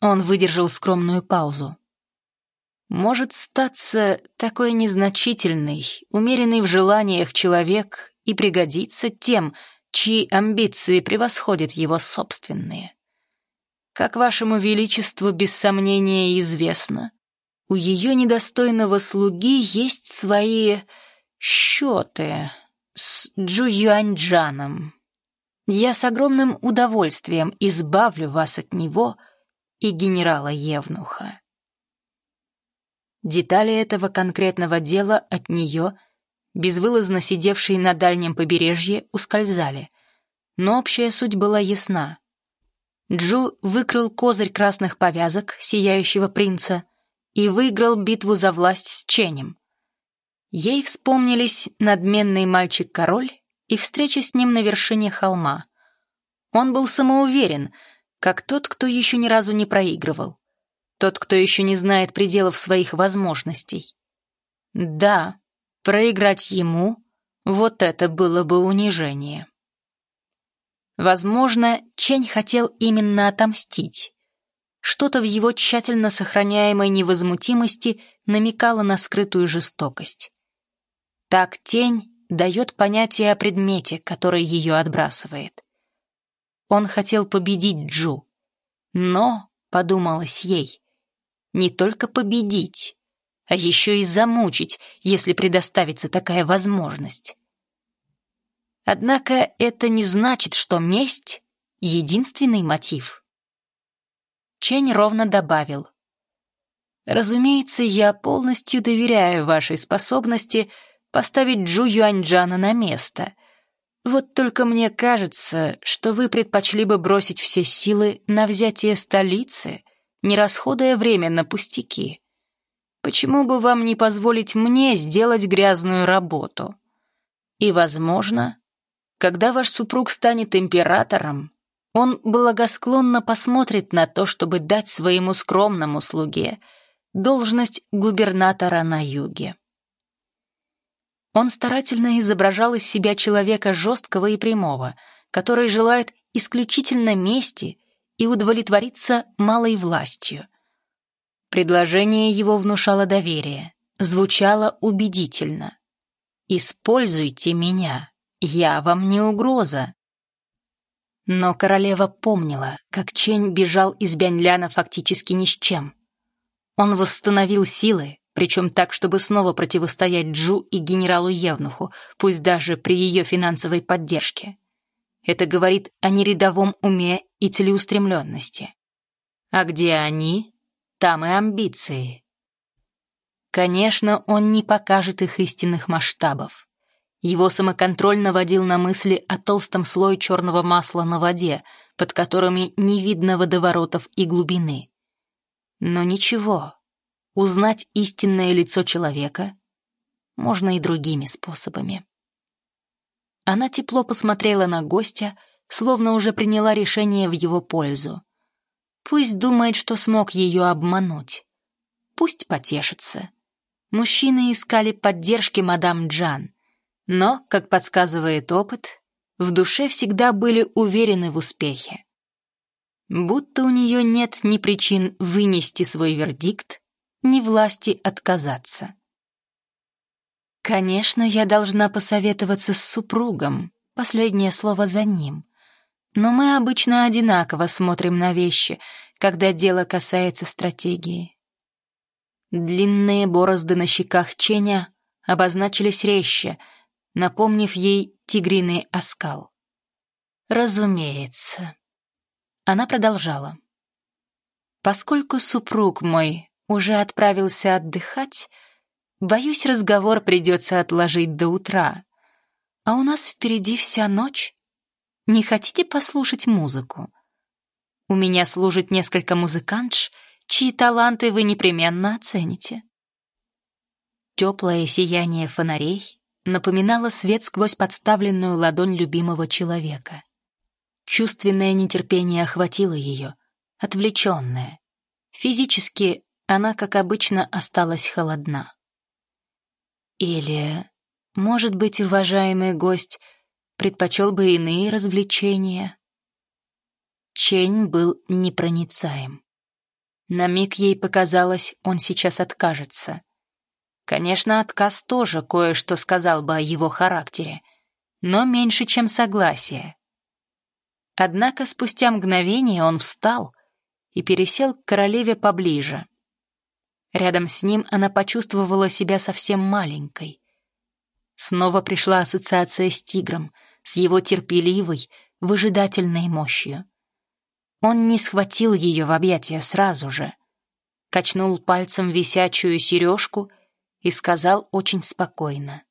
он выдержал скромную паузу. Может статься такой незначительный, умеренный в желаниях человек и пригодиться тем, чьи амбиции превосходят его собственные. Как вашему величеству без сомнения известно, у ее недостойного слуги есть свои счеты с Джуюаньджаном. Я с огромным удовольствием избавлю вас от него — и генерала Евнуха. Детали этого конкретного дела от нее, безвылазно сидевшей на дальнем побережье, ускользали, но общая суть была ясна. Джу выкрыл козырь красных повязок сияющего принца и выиграл битву за власть с Ченем. Ей вспомнились надменный мальчик-король и встреча с ним на вершине холма. Он был самоуверен — как тот, кто еще ни разу не проигрывал. Тот, кто еще не знает пределов своих возможностей. Да, проиграть ему — вот это было бы унижение. Возможно, Чень хотел именно отомстить. Что-то в его тщательно сохраняемой невозмутимости намекало на скрытую жестокость. Так тень дает понятие о предмете, который ее отбрасывает. Он хотел победить Джу, но, подумалось ей, не только победить, а еще и замучить, если предоставится такая возможность. Однако это не значит, что месть — единственный мотив. Чень ровно добавил. «Разумеется, я полностью доверяю вашей способности поставить Джу Юаньджана на место. Вот только мне кажется, что вы предпочли бы бросить все силы на взятие столицы, не расходуя время на пустяки. Почему бы вам не позволить мне сделать грязную работу? И, возможно, когда ваш супруг станет императором, он благосклонно посмотрит на то, чтобы дать своему скромному слуге должность губернатора на юге. Он старательно изображал из себя человека жесткого и прямого, который желает исключительно мести и удовлетвориться малой властью. Предложение его внушало доверие, звучало убедительно. «Используйте меня». Я вам не угроза. Но королева помнила, как Чень бежал из Бяньляна фактически ни с чем. Он восстановил силы, причем так, чтобы снова противостоять Джу и генералу Евнуху, пусть даже при ее финансовой поддержке. Это говорит о нерядовом уме и целеустремленности. А где они, там и амбиции. Конечно, он не покажет их истинных масштабов. Его самоконтроль наводил на мысли о толстом слое черного масла на воде, под которыми не видно водоворотов и глубины. Но ничего, узнать истинное лицо человека можно и другими способами. Она тепло посмотрела на гостя, словно уже приняла решение в его пользу. Пусть думает, что смог ее обмануть. Пусть потешится. Мужчины искали поддержки мадам Джан — но, как подсказывает опыт, в душе всегда были уверены в успехе. Будто у нее нет ни причин вынести свой вердикт, ни власти отказаться. Конечно, я должна посоветоваться с супругом, последнее слово за ним. Но мы обычно одинаково смотрим на вещи, когда дело касается стратегии. Длинные борозды на щеках Ченя обозначились резче — напомнив ей тигриный оскал. «Разумеется». Она продолжала. «Поскольку супруг мой уже отправился отдыхать, боюсь, разговор придется отложить до утра. А у нас впереди вся ночь. Не хотите послушать музыку? У меня служит несколько музыкантш, чьи таланты вы непременно оцените». Теплое сияние фонарей напоминала свет сквозь подставленную ладонь любимого человека. Чувственное нетерпение охватило ее, отвлеченное. Физически она, как обычно, осталась холодна. Или, может быть, уважаемый гость предпочел бы иные развлечения? Чень был непроницаем. На миг ей показалось, он сейчас откажется. Конечно, отказ тоже кое-что сказал бы о его характере, но меньше, чем согласие. Однако спустя мгновение он встал и пересел к королеве поближе. Рядом с ним она почувствовала себя совсем маленькой. Снова пришла ассоциация с тигром, с его терпеливой, выжидательной мощью. Он не схватил ее в объятия сразу же. Качнул пальцем висячую сережку — и сказал очень спокойно.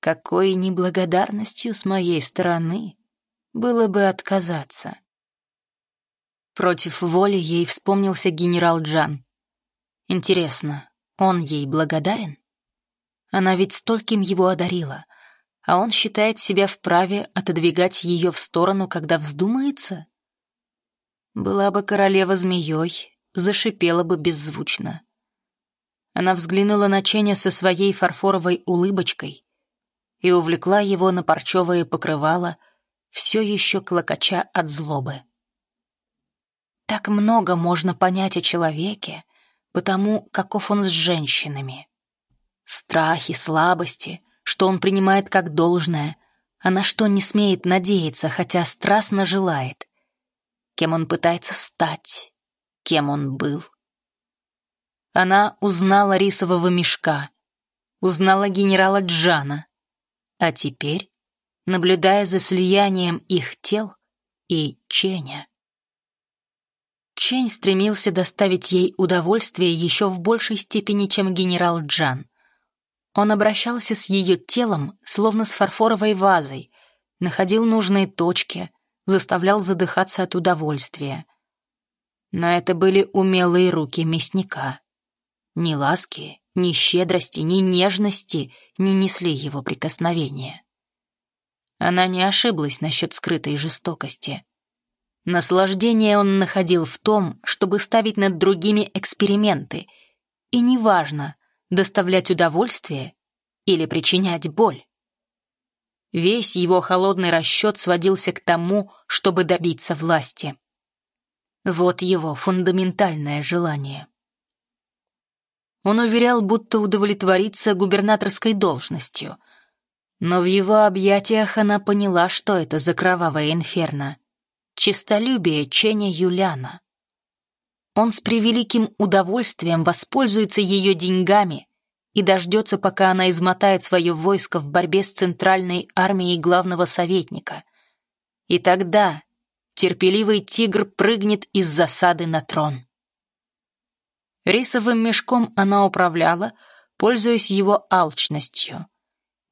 «Какой неблагодарностью с моей стороны было бы отказаться». Против воли ей вспомнился генерал Джан. Интересно, он ей благодарен? Она ведь стольким его одарила, а он считает себя вправе отодвигать ее в сторону, когда вздумается? Была бы королева змеей, зашипела бы беззвучно. Она взглянула на Ченя со своей фарфоровой улыбочкой и увлекла его на парчевое покрывало, все еще клокоча от злобы. Так много можно понять о человеке, потому каков он с женщинами. Страхи, слабости, что он принимает как должное, а на что не смеет надеяться, хотя страстно желает. Кем он пытается стать, кем он был. Она узнала рисового мешка, узнала генерала Джана, а теперь, наблюдая за слиянием их тел и Ченя, Чень стремился доставить ей удовольствие еще в большей степени, чем генерал Джан. Он обращался с ее телом, словно с фарфоровой вазой, находил нужные точки, заставлял задыхаться от удовольствия. Но это были умелые руки мясника. Ни ласки, ни щедрости, ни нежности не несли его прикосновения. Она не ошиблась насчет скрытой жестокости. Наслаждение он находил в том, чтобы ставить над другими эксперименты, и неважно, доставлять удовольствие или причинять боль. Весь его холодный расчет сводился к тому, чтобы добиться власти. Вот его фундаментальное желание. Он уверял, будто удовлетворится губернаторской должностью, но в его объятиях она поняла, что это за кровавое инферно честолюбие Ченя Юляна. Он с превеликим удовольствием воспользуется ее деньгами и дождется, пока она измотает свое войско в борьбе с центральной армией главного советника. И тогда терпеливый тигр прыгнет из засады на трон. Рисовым мешком она управляла, пользуясь его алчностью,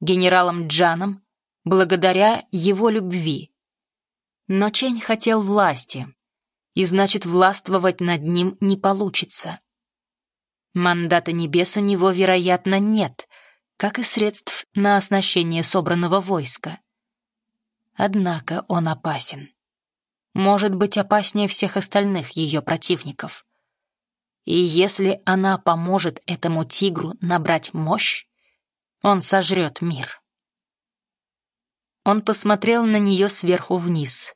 генералом Джаном, благодаря его любви — но Чень хотел власти, и значит, властвовать над ним не получится. Мандата небес у него, вероятно, нет, как и средств на оснащение собранного войска. Однако он опасен. Может быть, опаснее всех остальных ее противников. И если она поможет этому тигру набрать мощь, он сожрет мир. Он посмотрел на нее сверху вниз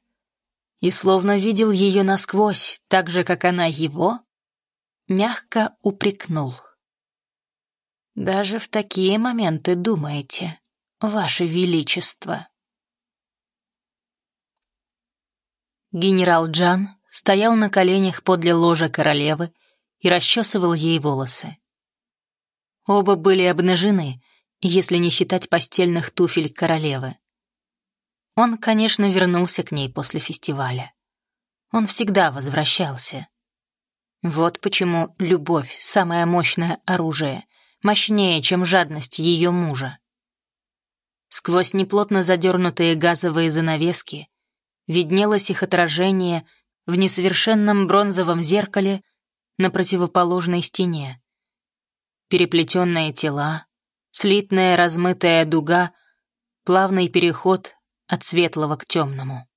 и словно видел ее насквозь, так же, как она его, мягко упрекнул. «Даже в такие моменты думаете, Ваше Величество». Генерал Джан стоял на коленях подле ложа королевы и расчесывал ей волосы. Оба были обнажены, если не считать постельных туфель королевы. Он, конечно, вернулся к ней после фестиваля. Он всегда возвращался. Вот почему любовь — самое мощное оружие, мощнее, чем жадность ее мужа. Сквозь неплотно задернутые газовые занавески виднелось их отражение в несовершенном бронзовом зеркале на противоположной стене. Переплетенные тела, слитная размытая дуга, плавный переход от светлого к темному.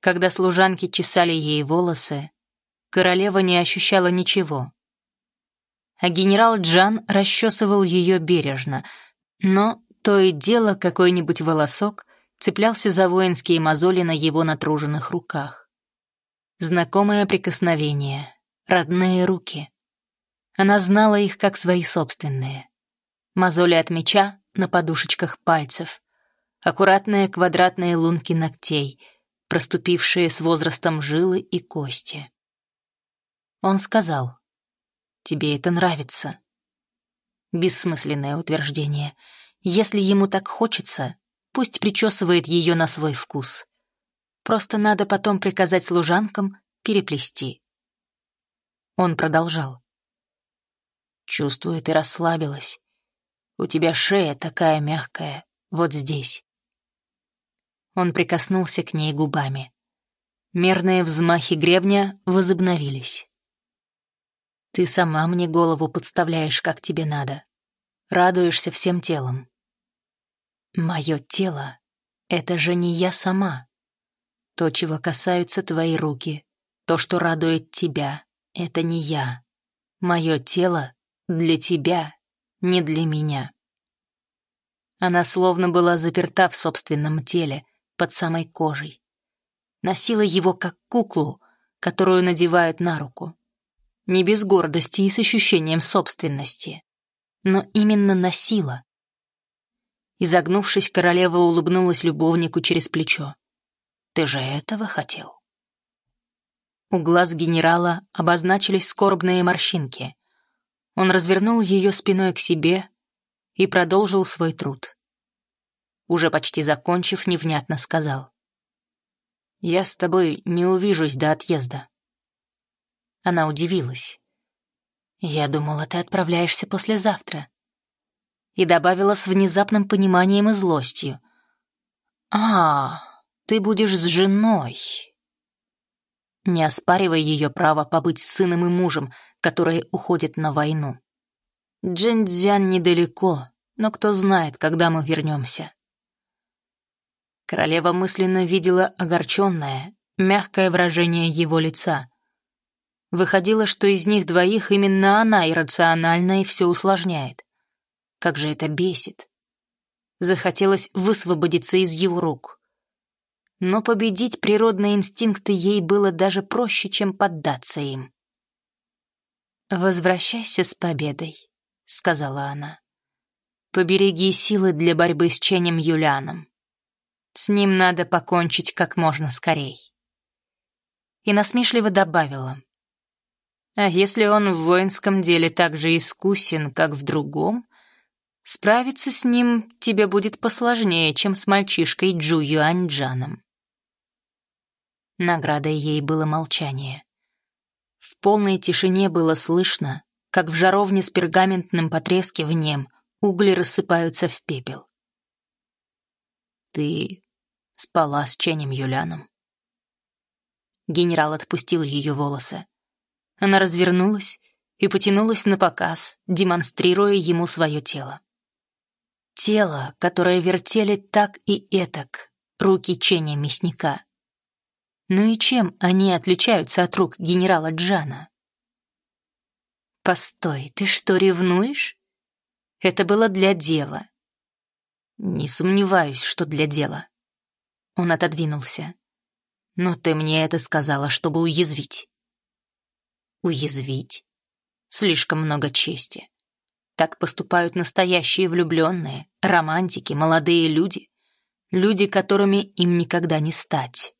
Когда служанки чесали ей волосы, королева не ощущала ничего. А генерал Джан расчесывал ее бережно, но то и дело какой-нибудь волосок цеплялся за воинские мозоли на его натруженных руках. Знакомое прикосновение, родные руки. Она знала их как свои собственные. Мозоли от меча на подушечках пальцев, аккуратные квадратные лунки ногтей, проступившие с возрастом жилы и кости. Он сказал, «Тебе это нравится». Бессмысленное утверждение. Если ему так хочется, пусть причесывает ее на свой вкус. Просто надо потом приказать служанкам переплести. Он продолжал. «Чувствую, ты расслабилась. У тебя шея такая мягкая, вот здесь. Он прикоснулся к ней губами. Мерные взмахи гребня возобновились. «Ты сама мне голову подставляешь, как тебе надо. Радуешься всем телом». «Мое тело — это же не я сама. То, чего касаются твои руки, то, что радует тебя, — это не я. Мое тело для тебя, не для меня. Она словно была заперта в собственном теле, под самой кожей. Носила его как куклу, которую надевают на руку. Не без гордости и с ощущением собственности. Но именно носила. Изогнувшись, королева улыбнулась любовнику через плечо. «Ты же этого хотел?» У глаз генерала обозначились скорбные морщинки. Он развернул ее спиной к себе и продолжил свой труд. Уже почти закончив, невнятно сказал. «Я с тобой не увижусь до отъезда». Она удивилась. «Я думала, ты отправляешься послезавтра». И добавила с внезапным пониманием и злостью. «А, ты будешь с женой» не оспаривая ее право побыть сыном и мужем, которые уходят на войну. Джинцзян недалеко, но кто знает, когда мы вернемся. Королева мысленно видела огорченное, мягкое выражение его лица. Выходило, что из них двоих именно она иррациональна и все усложняет. Как же это бесит. Захотелось высвободиться из его рук но победить природные инстинкты ей было даже проще, чем поддаться им. «Возвращайся с победой», — сказала она. «Побереги силы для борьбы с Ченем Юлианом. С ним надо покончить как можно скорей». И насмешливо добавила. «А если он в воинском деле так же искусен, как в другом, справиться с ним тебе будет посложнее, чем с мальчишкой Джу Юаньджаном». Наградой ей было молчание. В полной тишине было слышно, как в жаровне с пергаментным потрескиванием угли рассыпаются в пепел. «Ты спала с Ченем Юляном?» Генерал отпустил ее волосы. Она развернулась и потянулась на показ, демонстрируя ему свое тело. Тело, которое вертели так и этак, руки Ченя мясника. Ну и чем они отличаются от рук генерала Джана? «Постой, ты что, ревнуешь?» Это было для дела. «Не сомневаюсь, что для дела». Он отодвинулся. «Но ты мне это сказала, чтобы уязвить». «Уязвить? Слишком много чести. Так поступают настоящие влюбленные, романтики, молодые люди, люди, которыми им никогда не стать».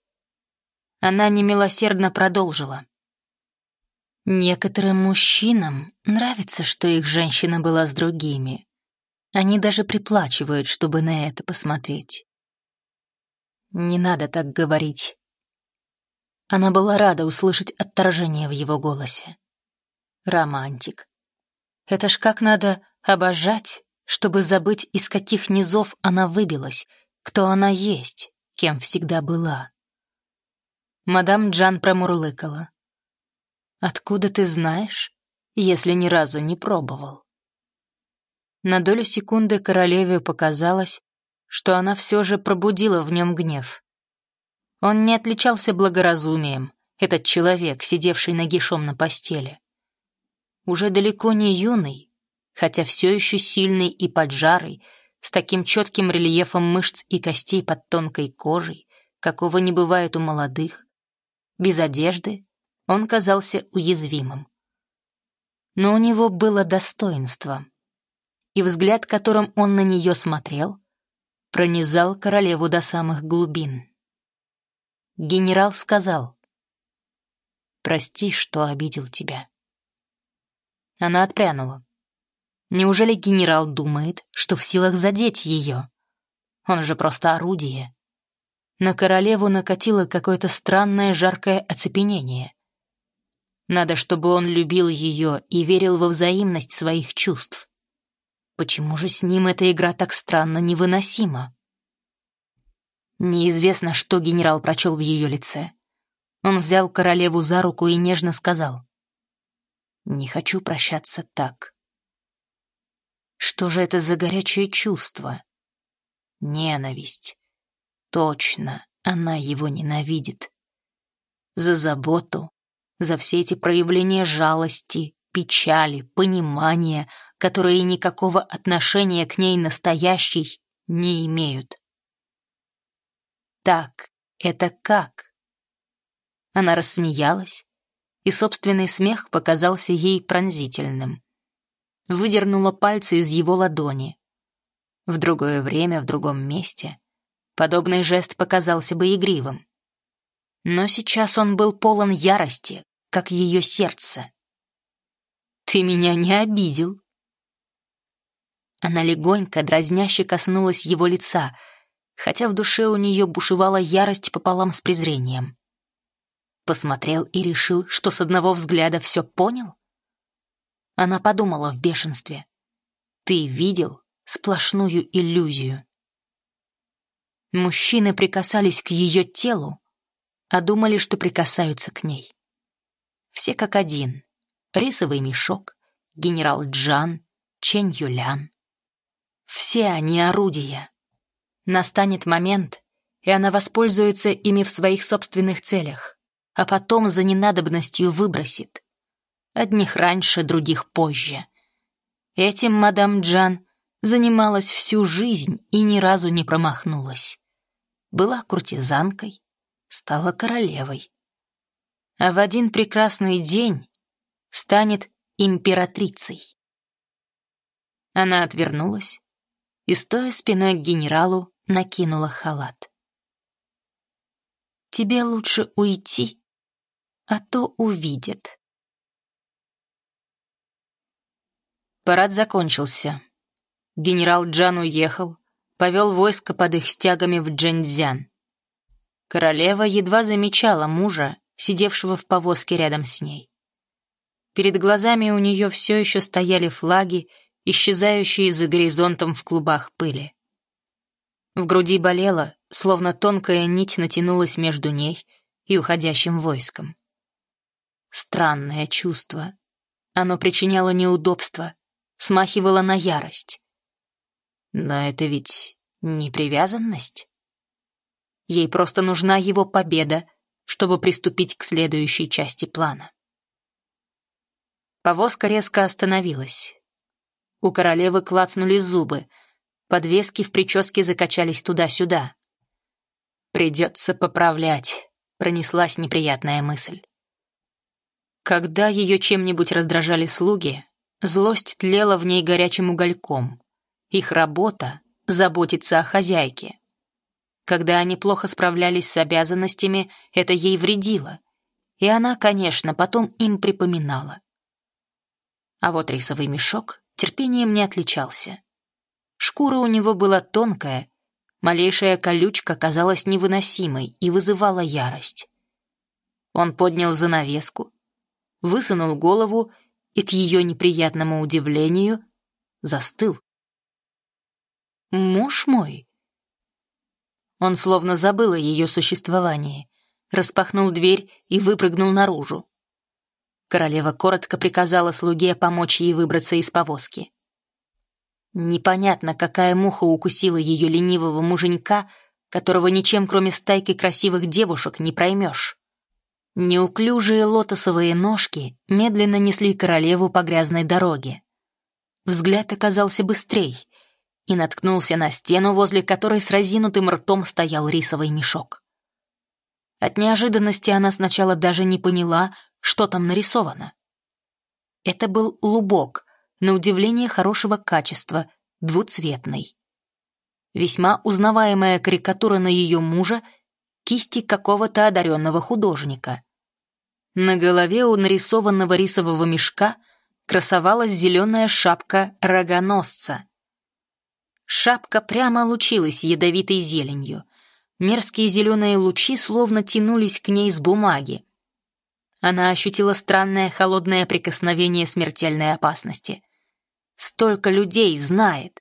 Она немилосердно продолжила. Некоторым мужчинам нравится, что их женщина была с другими. Они даже приплачивают, чтобы на это посмотреть. Не надо так говорить. Она была рада услышать отторжение в его голосе. Романтик. Это ж как надо обожать, чтобы забыть, из каких низов она выбилась, кто она есть, кем всегда была. Мадам Джан промурлыкала. «Откуда ты знаешь, если ни разу не пробовал?» На долю секунды королеве показалось, что она все же пробудила в нем гнев. Он не отличался благоразумием, этот человек, сидевший нагишом на постели. Уже далеко не юный, хотя все еще сильный и поджарый, с таким четким рельефом мышц и костей под тонкой кожей, какого не бывает у молодых, без одежды, он казался уязвимым. Но у него было достоинство, и взгляд, которым он на нее смотрел, пронизал королеву до самых глубин. Генерал сказал, «Прости, что обидел тебя». Она отпрянула. Неужели генерал думает, что в силах задеть ее? Он же просто орудие. На королеву накатило какое-то странное жаркое оцепенение. Надо, чтобы он любил ее и верил во взаимность своих чувств. Почему же с ним эта игра так странно невыносима? Неизвестно, что генерал прочел в ее лице. Он взял королеву за руку и нежно сказал. «Не хочу прощаться так». Что же это за горячее чувство? Ненависть. Точно, она его ненавидит. За заботу, за все эти проявления жалости, печали, понимания, которые никакого отношения к ней настоящей не имеют. Так, это как? Она рассмеялась, и собственный смех показался ей пронзительным. Выдернула пальцы из его ладони. В другое время, в другом месте подобный жест показался бы игривым. Но сейчас он был полон ярости, как ее сердце. «Ты меня не обидел». Она легонько, дразняще коснулась его лица, хотя в душе у нее бушевала ярость пополам с презрением. Посмотрел и решил, что с одного взгляда все понял? Она подумала в бешенстве. «Ты видел сплошную иллюзию». Мужчины прикасались к ее телу, а думали, что прикасаются к ней. Все как один. Рисовый мешок, генерал Джан, Чен Юлян. Все они орудия. Настанет момент, и она воспользуется ими в своих собственных целях а потом за ненадобностью выбросит. Одних раньше, других позже. Этим мадам Джан занималась всю жизнь и ни разу не промахнулась. Была куртизанкой, стала королевой. А в один прекрасный день станет императрицей. Она отвернулась и, стоя спиной к генералу, накинула халат. «Тебе лучше уйти», а то увидит. Парад закончился. Генерал Джан уехал, повел войско под их стягами в Джэньцзян. Королева едва замечала мужа, сидевшего в повозке рядом с ней. Перед глазами у нее все еще стояли флаги, исчезающие за горизонтом в клубах пыли. В груди болело, словно тонкая нить натянулась между ней и уходящим войском. Странное чувство. Оно причиняло неудобства, смахивало на ярость. Но это ведь не привязанность. Ей просто нужна его победа, чтобы приступить к следующей части плана. Повозка резко остановилась. У королевы клацнули зубы, подвески в прическе закачались туда-сюда. «Придется поправлять», — пронеслась неприятная мысль. Когда ее чем-нибудь раздражали слуги, злость тлела в ней горячим угольком. Их работа — заботиться о хозяйке. Когда они плохо справлялись с обязанностями, это ей вредило. И она, конечно, потом им припоминала. А вот рисовый мешок терпением не отличался. Шкура у него была тонкая, малейшая колючка казалась невыносимой и вызывала ярость. Он поднял занавеску, высунул голову и, к ее неприятному удивлению, застыл. «Муж мой!» Он словно забыл о ее существовании, распахнул дверь и выпрыгнул наружу. Королева коротко приказала слуге помочь ей выбраться из повозки. Непонятно, какая муха укусила ее ленивого муженька, которого ничем, кроме стайки красивых девушек, не проймешь. Неуклюжие лотосовые ножки медленно несли королеву по грязной дороге. Взгляд оказался быстрей и наткнулся на стену, возле которой с разинутым ртом стоял рисовый мешок. От неожиданности она сначала даже не поняла, что там нарисовано. Это был лубок, на удивление хорошего качества, двуцветный. Весьма узнаваемая карикатура на ее мужа — кисти какого-то одаренного художника. На голове у нарисованного рисового мешка красовалась зеленая шапка рогоносца. Шапка прямо лучилась ядовитой зеленью. Мерзкие зеленые лучи словно тянулись к ней с бумаги. Она ощутила странное холодное прикосновение смертельной опасности. Столько людей знает.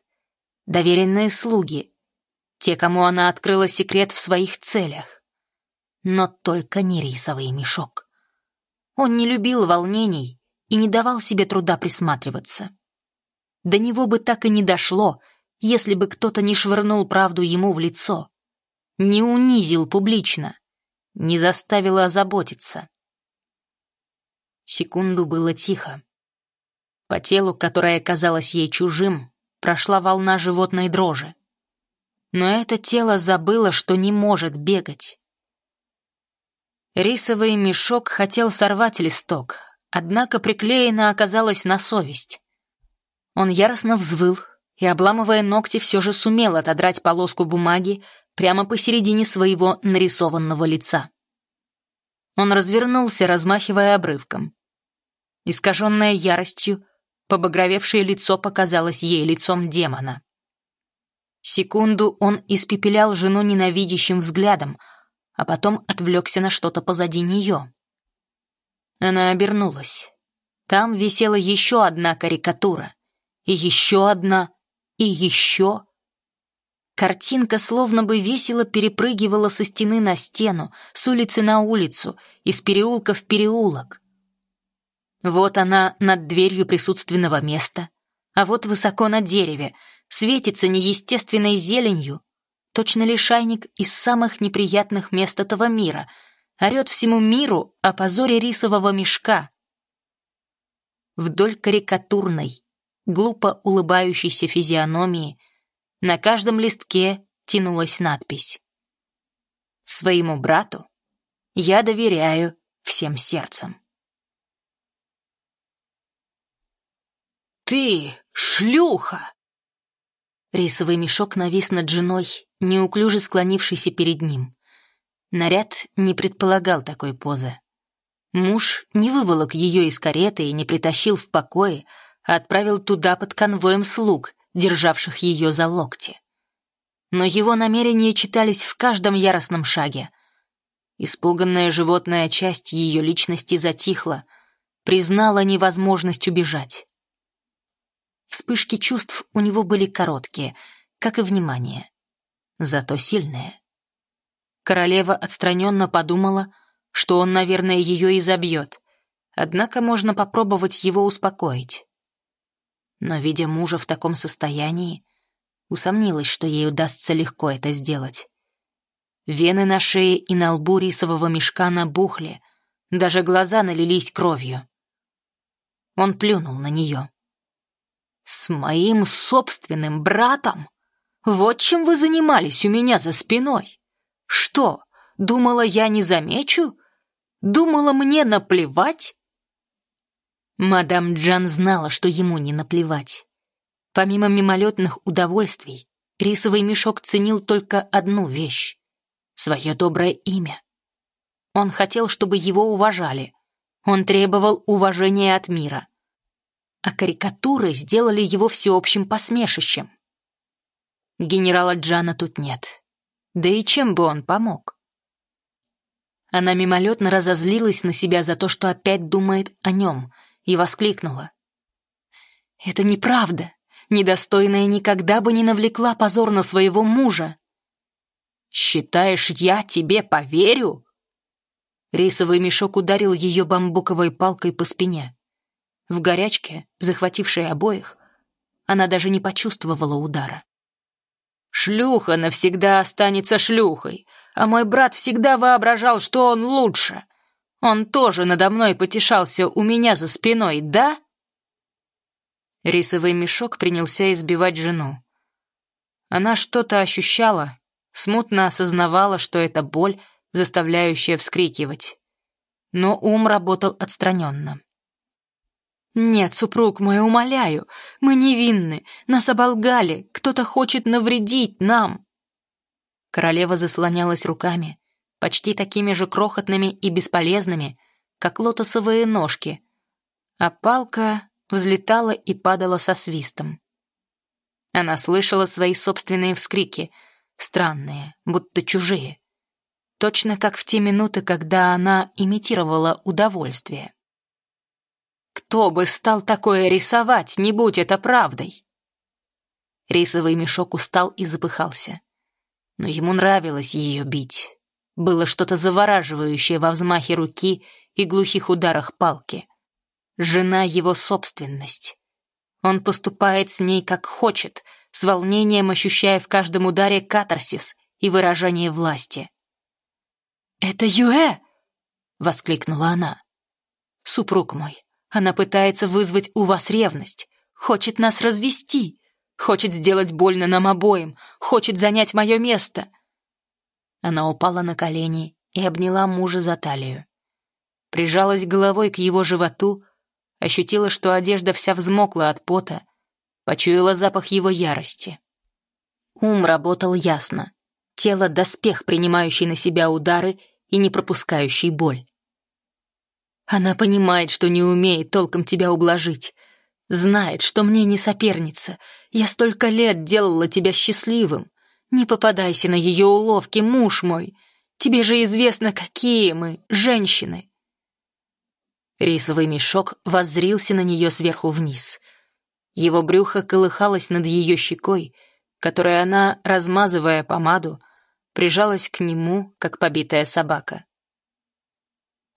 Доверенные слуги. Те, кому она открыла секрет в своих целях но только не рисовый мешок. Он не любил волнений и не давал себе труда присматриваться. До него бы так и не дошло, если бы кто-то не швырнул правду ему в лицо, не унизил публично, не заставил озаботиться. Секунду было тихо. По телу, которое казалось ей чужим, прошла волна животной дрожи. Но это тело забыло, что не может бегать. Рисовый мешок хотел сорвать листок, однако приклеено оказалось на совесть. Он яростно взвыл и, обламывая ногти, все же сумел отодрать полоску бумаги прямо посередине своего нарисованного лица. Он развернулся, размахивая обрывком. Искаженное яростью, побагровевшее лицо показалось ей лицом демона. Секунду он испепелял жену ненавидящим взглядом, а потом отвлекся на что-то позади нее. Она обернулась. Там висела еще одна карикатура. И еще одна. И еще. Картинка словно бы весело перепрыгивала со стены на стену, с улицы на улицу, из переулка в переулок. Вот она над дверью присутственного места, а вот высоко на дереве, светится неестественной зеленью, точно лишайник из самых неприятных мест этого мира, орет всему миру о позоре рисового мешка. Вдоль карикатурной, глупо улыбающейся физиономии на каждом листке тянулась надпись. «Своему брату я доверяю всем сердцем». «Ты шлюха!» Рисовый мешок навис над женой, неуклюже склонившейся перед ним. Наряд не предполагал такой позы. Муж не выволок ее из кареты и не притащил в покое, отправил туда под конвоем слуг, державших ее за локти. Но его намерения читались в каждом яростном шаге. Испуганная животная часть ее личности затихла, признала невозможность убежать. Вспышки чувств у него были короткие, как и внимание. Зато сильные. Королева отстраненно подумала, что он, наверное, ее и забьет, однако можно попробовать его успокоить. Но, видя мужа в таком состоянии, усомнилась, что ей удастся легко это сделать. Вены на шее и на лбу рисового мешка набухли, даже глаза налились кровью. Он плюнул на нее. «С моим собственным братом? Вот чем вы занимались у меня за спиной? Что, думала, я не замечу? Думала, мне наплевать?» Мадам Джан знала, что ему не наплевать. Помимо мимолетных удовольствий, рисовый мешок ценил только одну вещь — свое доброе имя. Он хотел, чтобы его уважали. Он требовал уважения от мира а карикатуры сделали его всеобщим посмешищем. Генерала Джана тут нет. Да и чем бы он помог? Она мимолетно разозлилась на себя за то, что опять думает о нем, и воскликнула. «Это неправда. Недостойная никогда бы не навлекла позор на своего мужа». «Считаешь, я тебе поверю?» Рисовый мешок ударил ее бамбуковой палкой по спине. В горячке, захватившей обоих, она даже не почувствовала удара. «Шлюха навсегда останется шлюхой, а мой брат всегда воображал, что он лучше. Он тоже надо мной потешался у меня за спиной, да?» Рисовый мешок принялся избивать жену. Она что-то ощущала, смутно осознавала, что это боль, заставляющая вскрикивать. Но ум работал отстраненно. «Нет, супруг мой, умоляю, мы невинны, нас оболгали, кто-то хочет навредить нам!» Королева заслонялась руками, почти такими же крохотными и бесполезными, как лотосовые ножки, а палка взлетала и падала со свистом. Она слышала свои собственные вскрики, странные, будто чужие, точно как в те минуты, когда она имитировала удовольствие. Кто бы стал такое рисовать, не будь это правдой? Рисовый мешок устал и запыхался. Но ему нравилось ее бить. Было что-то завораживающее во взмахе руки и глухих ударах палки. Жена — его собственность. Он поступает с ней как хочет, с волнением ощущая в каждом ударе катарсис и выражение власти. «Это Юэ!» — воскликнула она. Супруг мой, она пытается вызвать у вас ревность, хочет нас развести, хочет сделать больно нам обоим, хочет занять мое место. Она упала на колени и обняла мужа за талию. Прижалась головой к его животу, ощутила, что одежда вся взмокла от пота, почуяла запах его ярости. Ум работал ясно. Тело — доспех, принимающий на себя удары и не пропускающий боль. Она понимает, что не умеет толком тебя ублажить. Знает, что мне не соперница. Я столько лет делала тебя счастливым. Не попадайся на ее уловки, муж мой. Тебе же известно, какие мы, женщины. Рисовый мешок воззрился на нее сверху вниз. Его брюхо колыхалось над ее щекой, которой она, размазывая помаду, прижалась к нему, как побитая собака.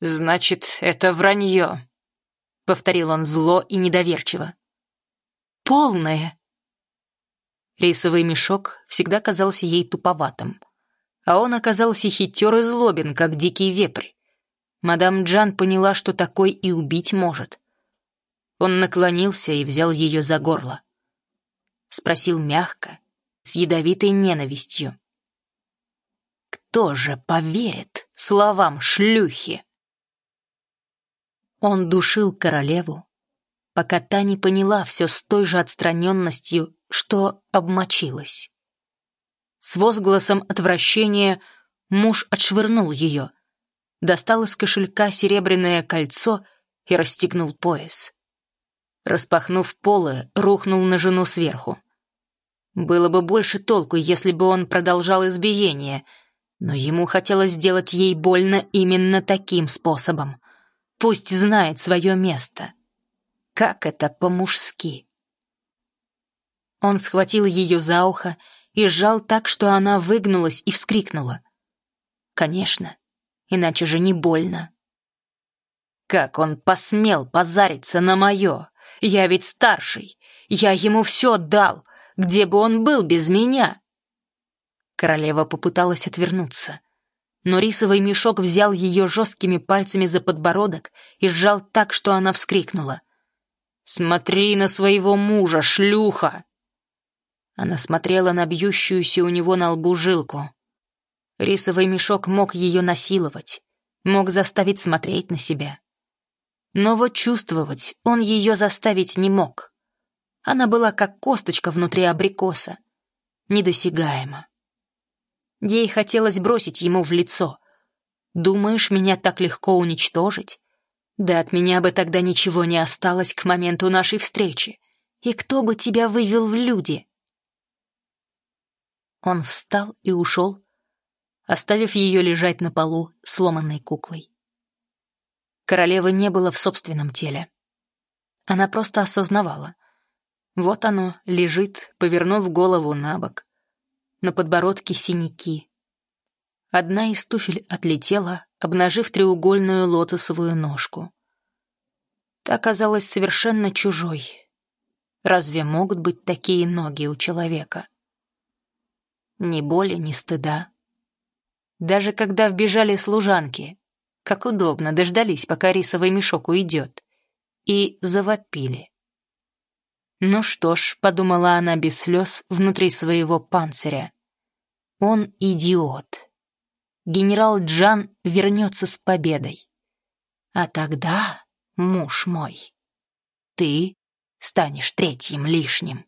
«Значит, это вранье», — повторил он зло и недоверчиво. «Полное!» Рисовый мешок всегда казался ей туповатым, а он оказался хитер и злобен, как дикий вепрь. Мадам Джан поняла, что такой и убить может. Он наклонился и взял ее за горло. Спросил мягко, с ядовитой ненавистью. «Кто же поверит словам шлюхи?» Он душил королеву, пока та не поняла все с той же отстраненностью, что обмочилась. С возгласом отвращения муж отшвырнул ее, достал из кошелька серебряное кольцо и расстегнул пояс. Распахнув полы, рухнул на жену сверху. Было бы больше толку, если бы он продолжал избиение, но ему хотелось сделать ей больно именно таким способом. Пусть знает свое место. Как это по-мужски? Он схватил ее за ухо и сжал так, что она выгнулась и вскрикнула. Конечно, иначе же не больно. Как он посмел позариться на мое? Я ведь старший. Я ему все дал. Где бы он был без меня? Королева попыталась отвернуться но рисовый мешок взял ее жесткими пальцами за подбородок и сжал так, что она вскрикнула. «Смотри на своего мужа, шлюха!» Она смотрела на бьющуюся у него на лбу жилку. Рисовый мешок мог ее насиловать, мог заставить смотреть на себя. Но вот чувствовать он ее заставить не мог. Она была как косточка внутри абрикоса, недосягаема. Ей хотелось бросить ему в лицо. «Думаешь, меня так легко уничтожить? Да от меня бы тогда ничего не осталось к моменту нашей встречи. И кто бы тебя вывел в люди?» Он встал и ушел, оставив ее лежать на полу сломанной куклой. Королевы не было в собственном теле. Она просто осознавала. Вот оно лежит, повернув голову на бок, на подбородке синяки. Одна из туфель отлетела, обнажив треугольную лотосовую ножку. Та оказалась совершенно чужой. Разве могут быть такие ноги у человека? Ни боли, ни стыда. Даже когда вбежали служанки, как удобно, дождались, пока рисовый мешок уйдет, и завопили. «Ну что ж», — подумала она без слез внутри своего панциря, — «он идиот. Генерал Джан вернется с победой. А тогда, муж мой, ты станешь третьим лишним».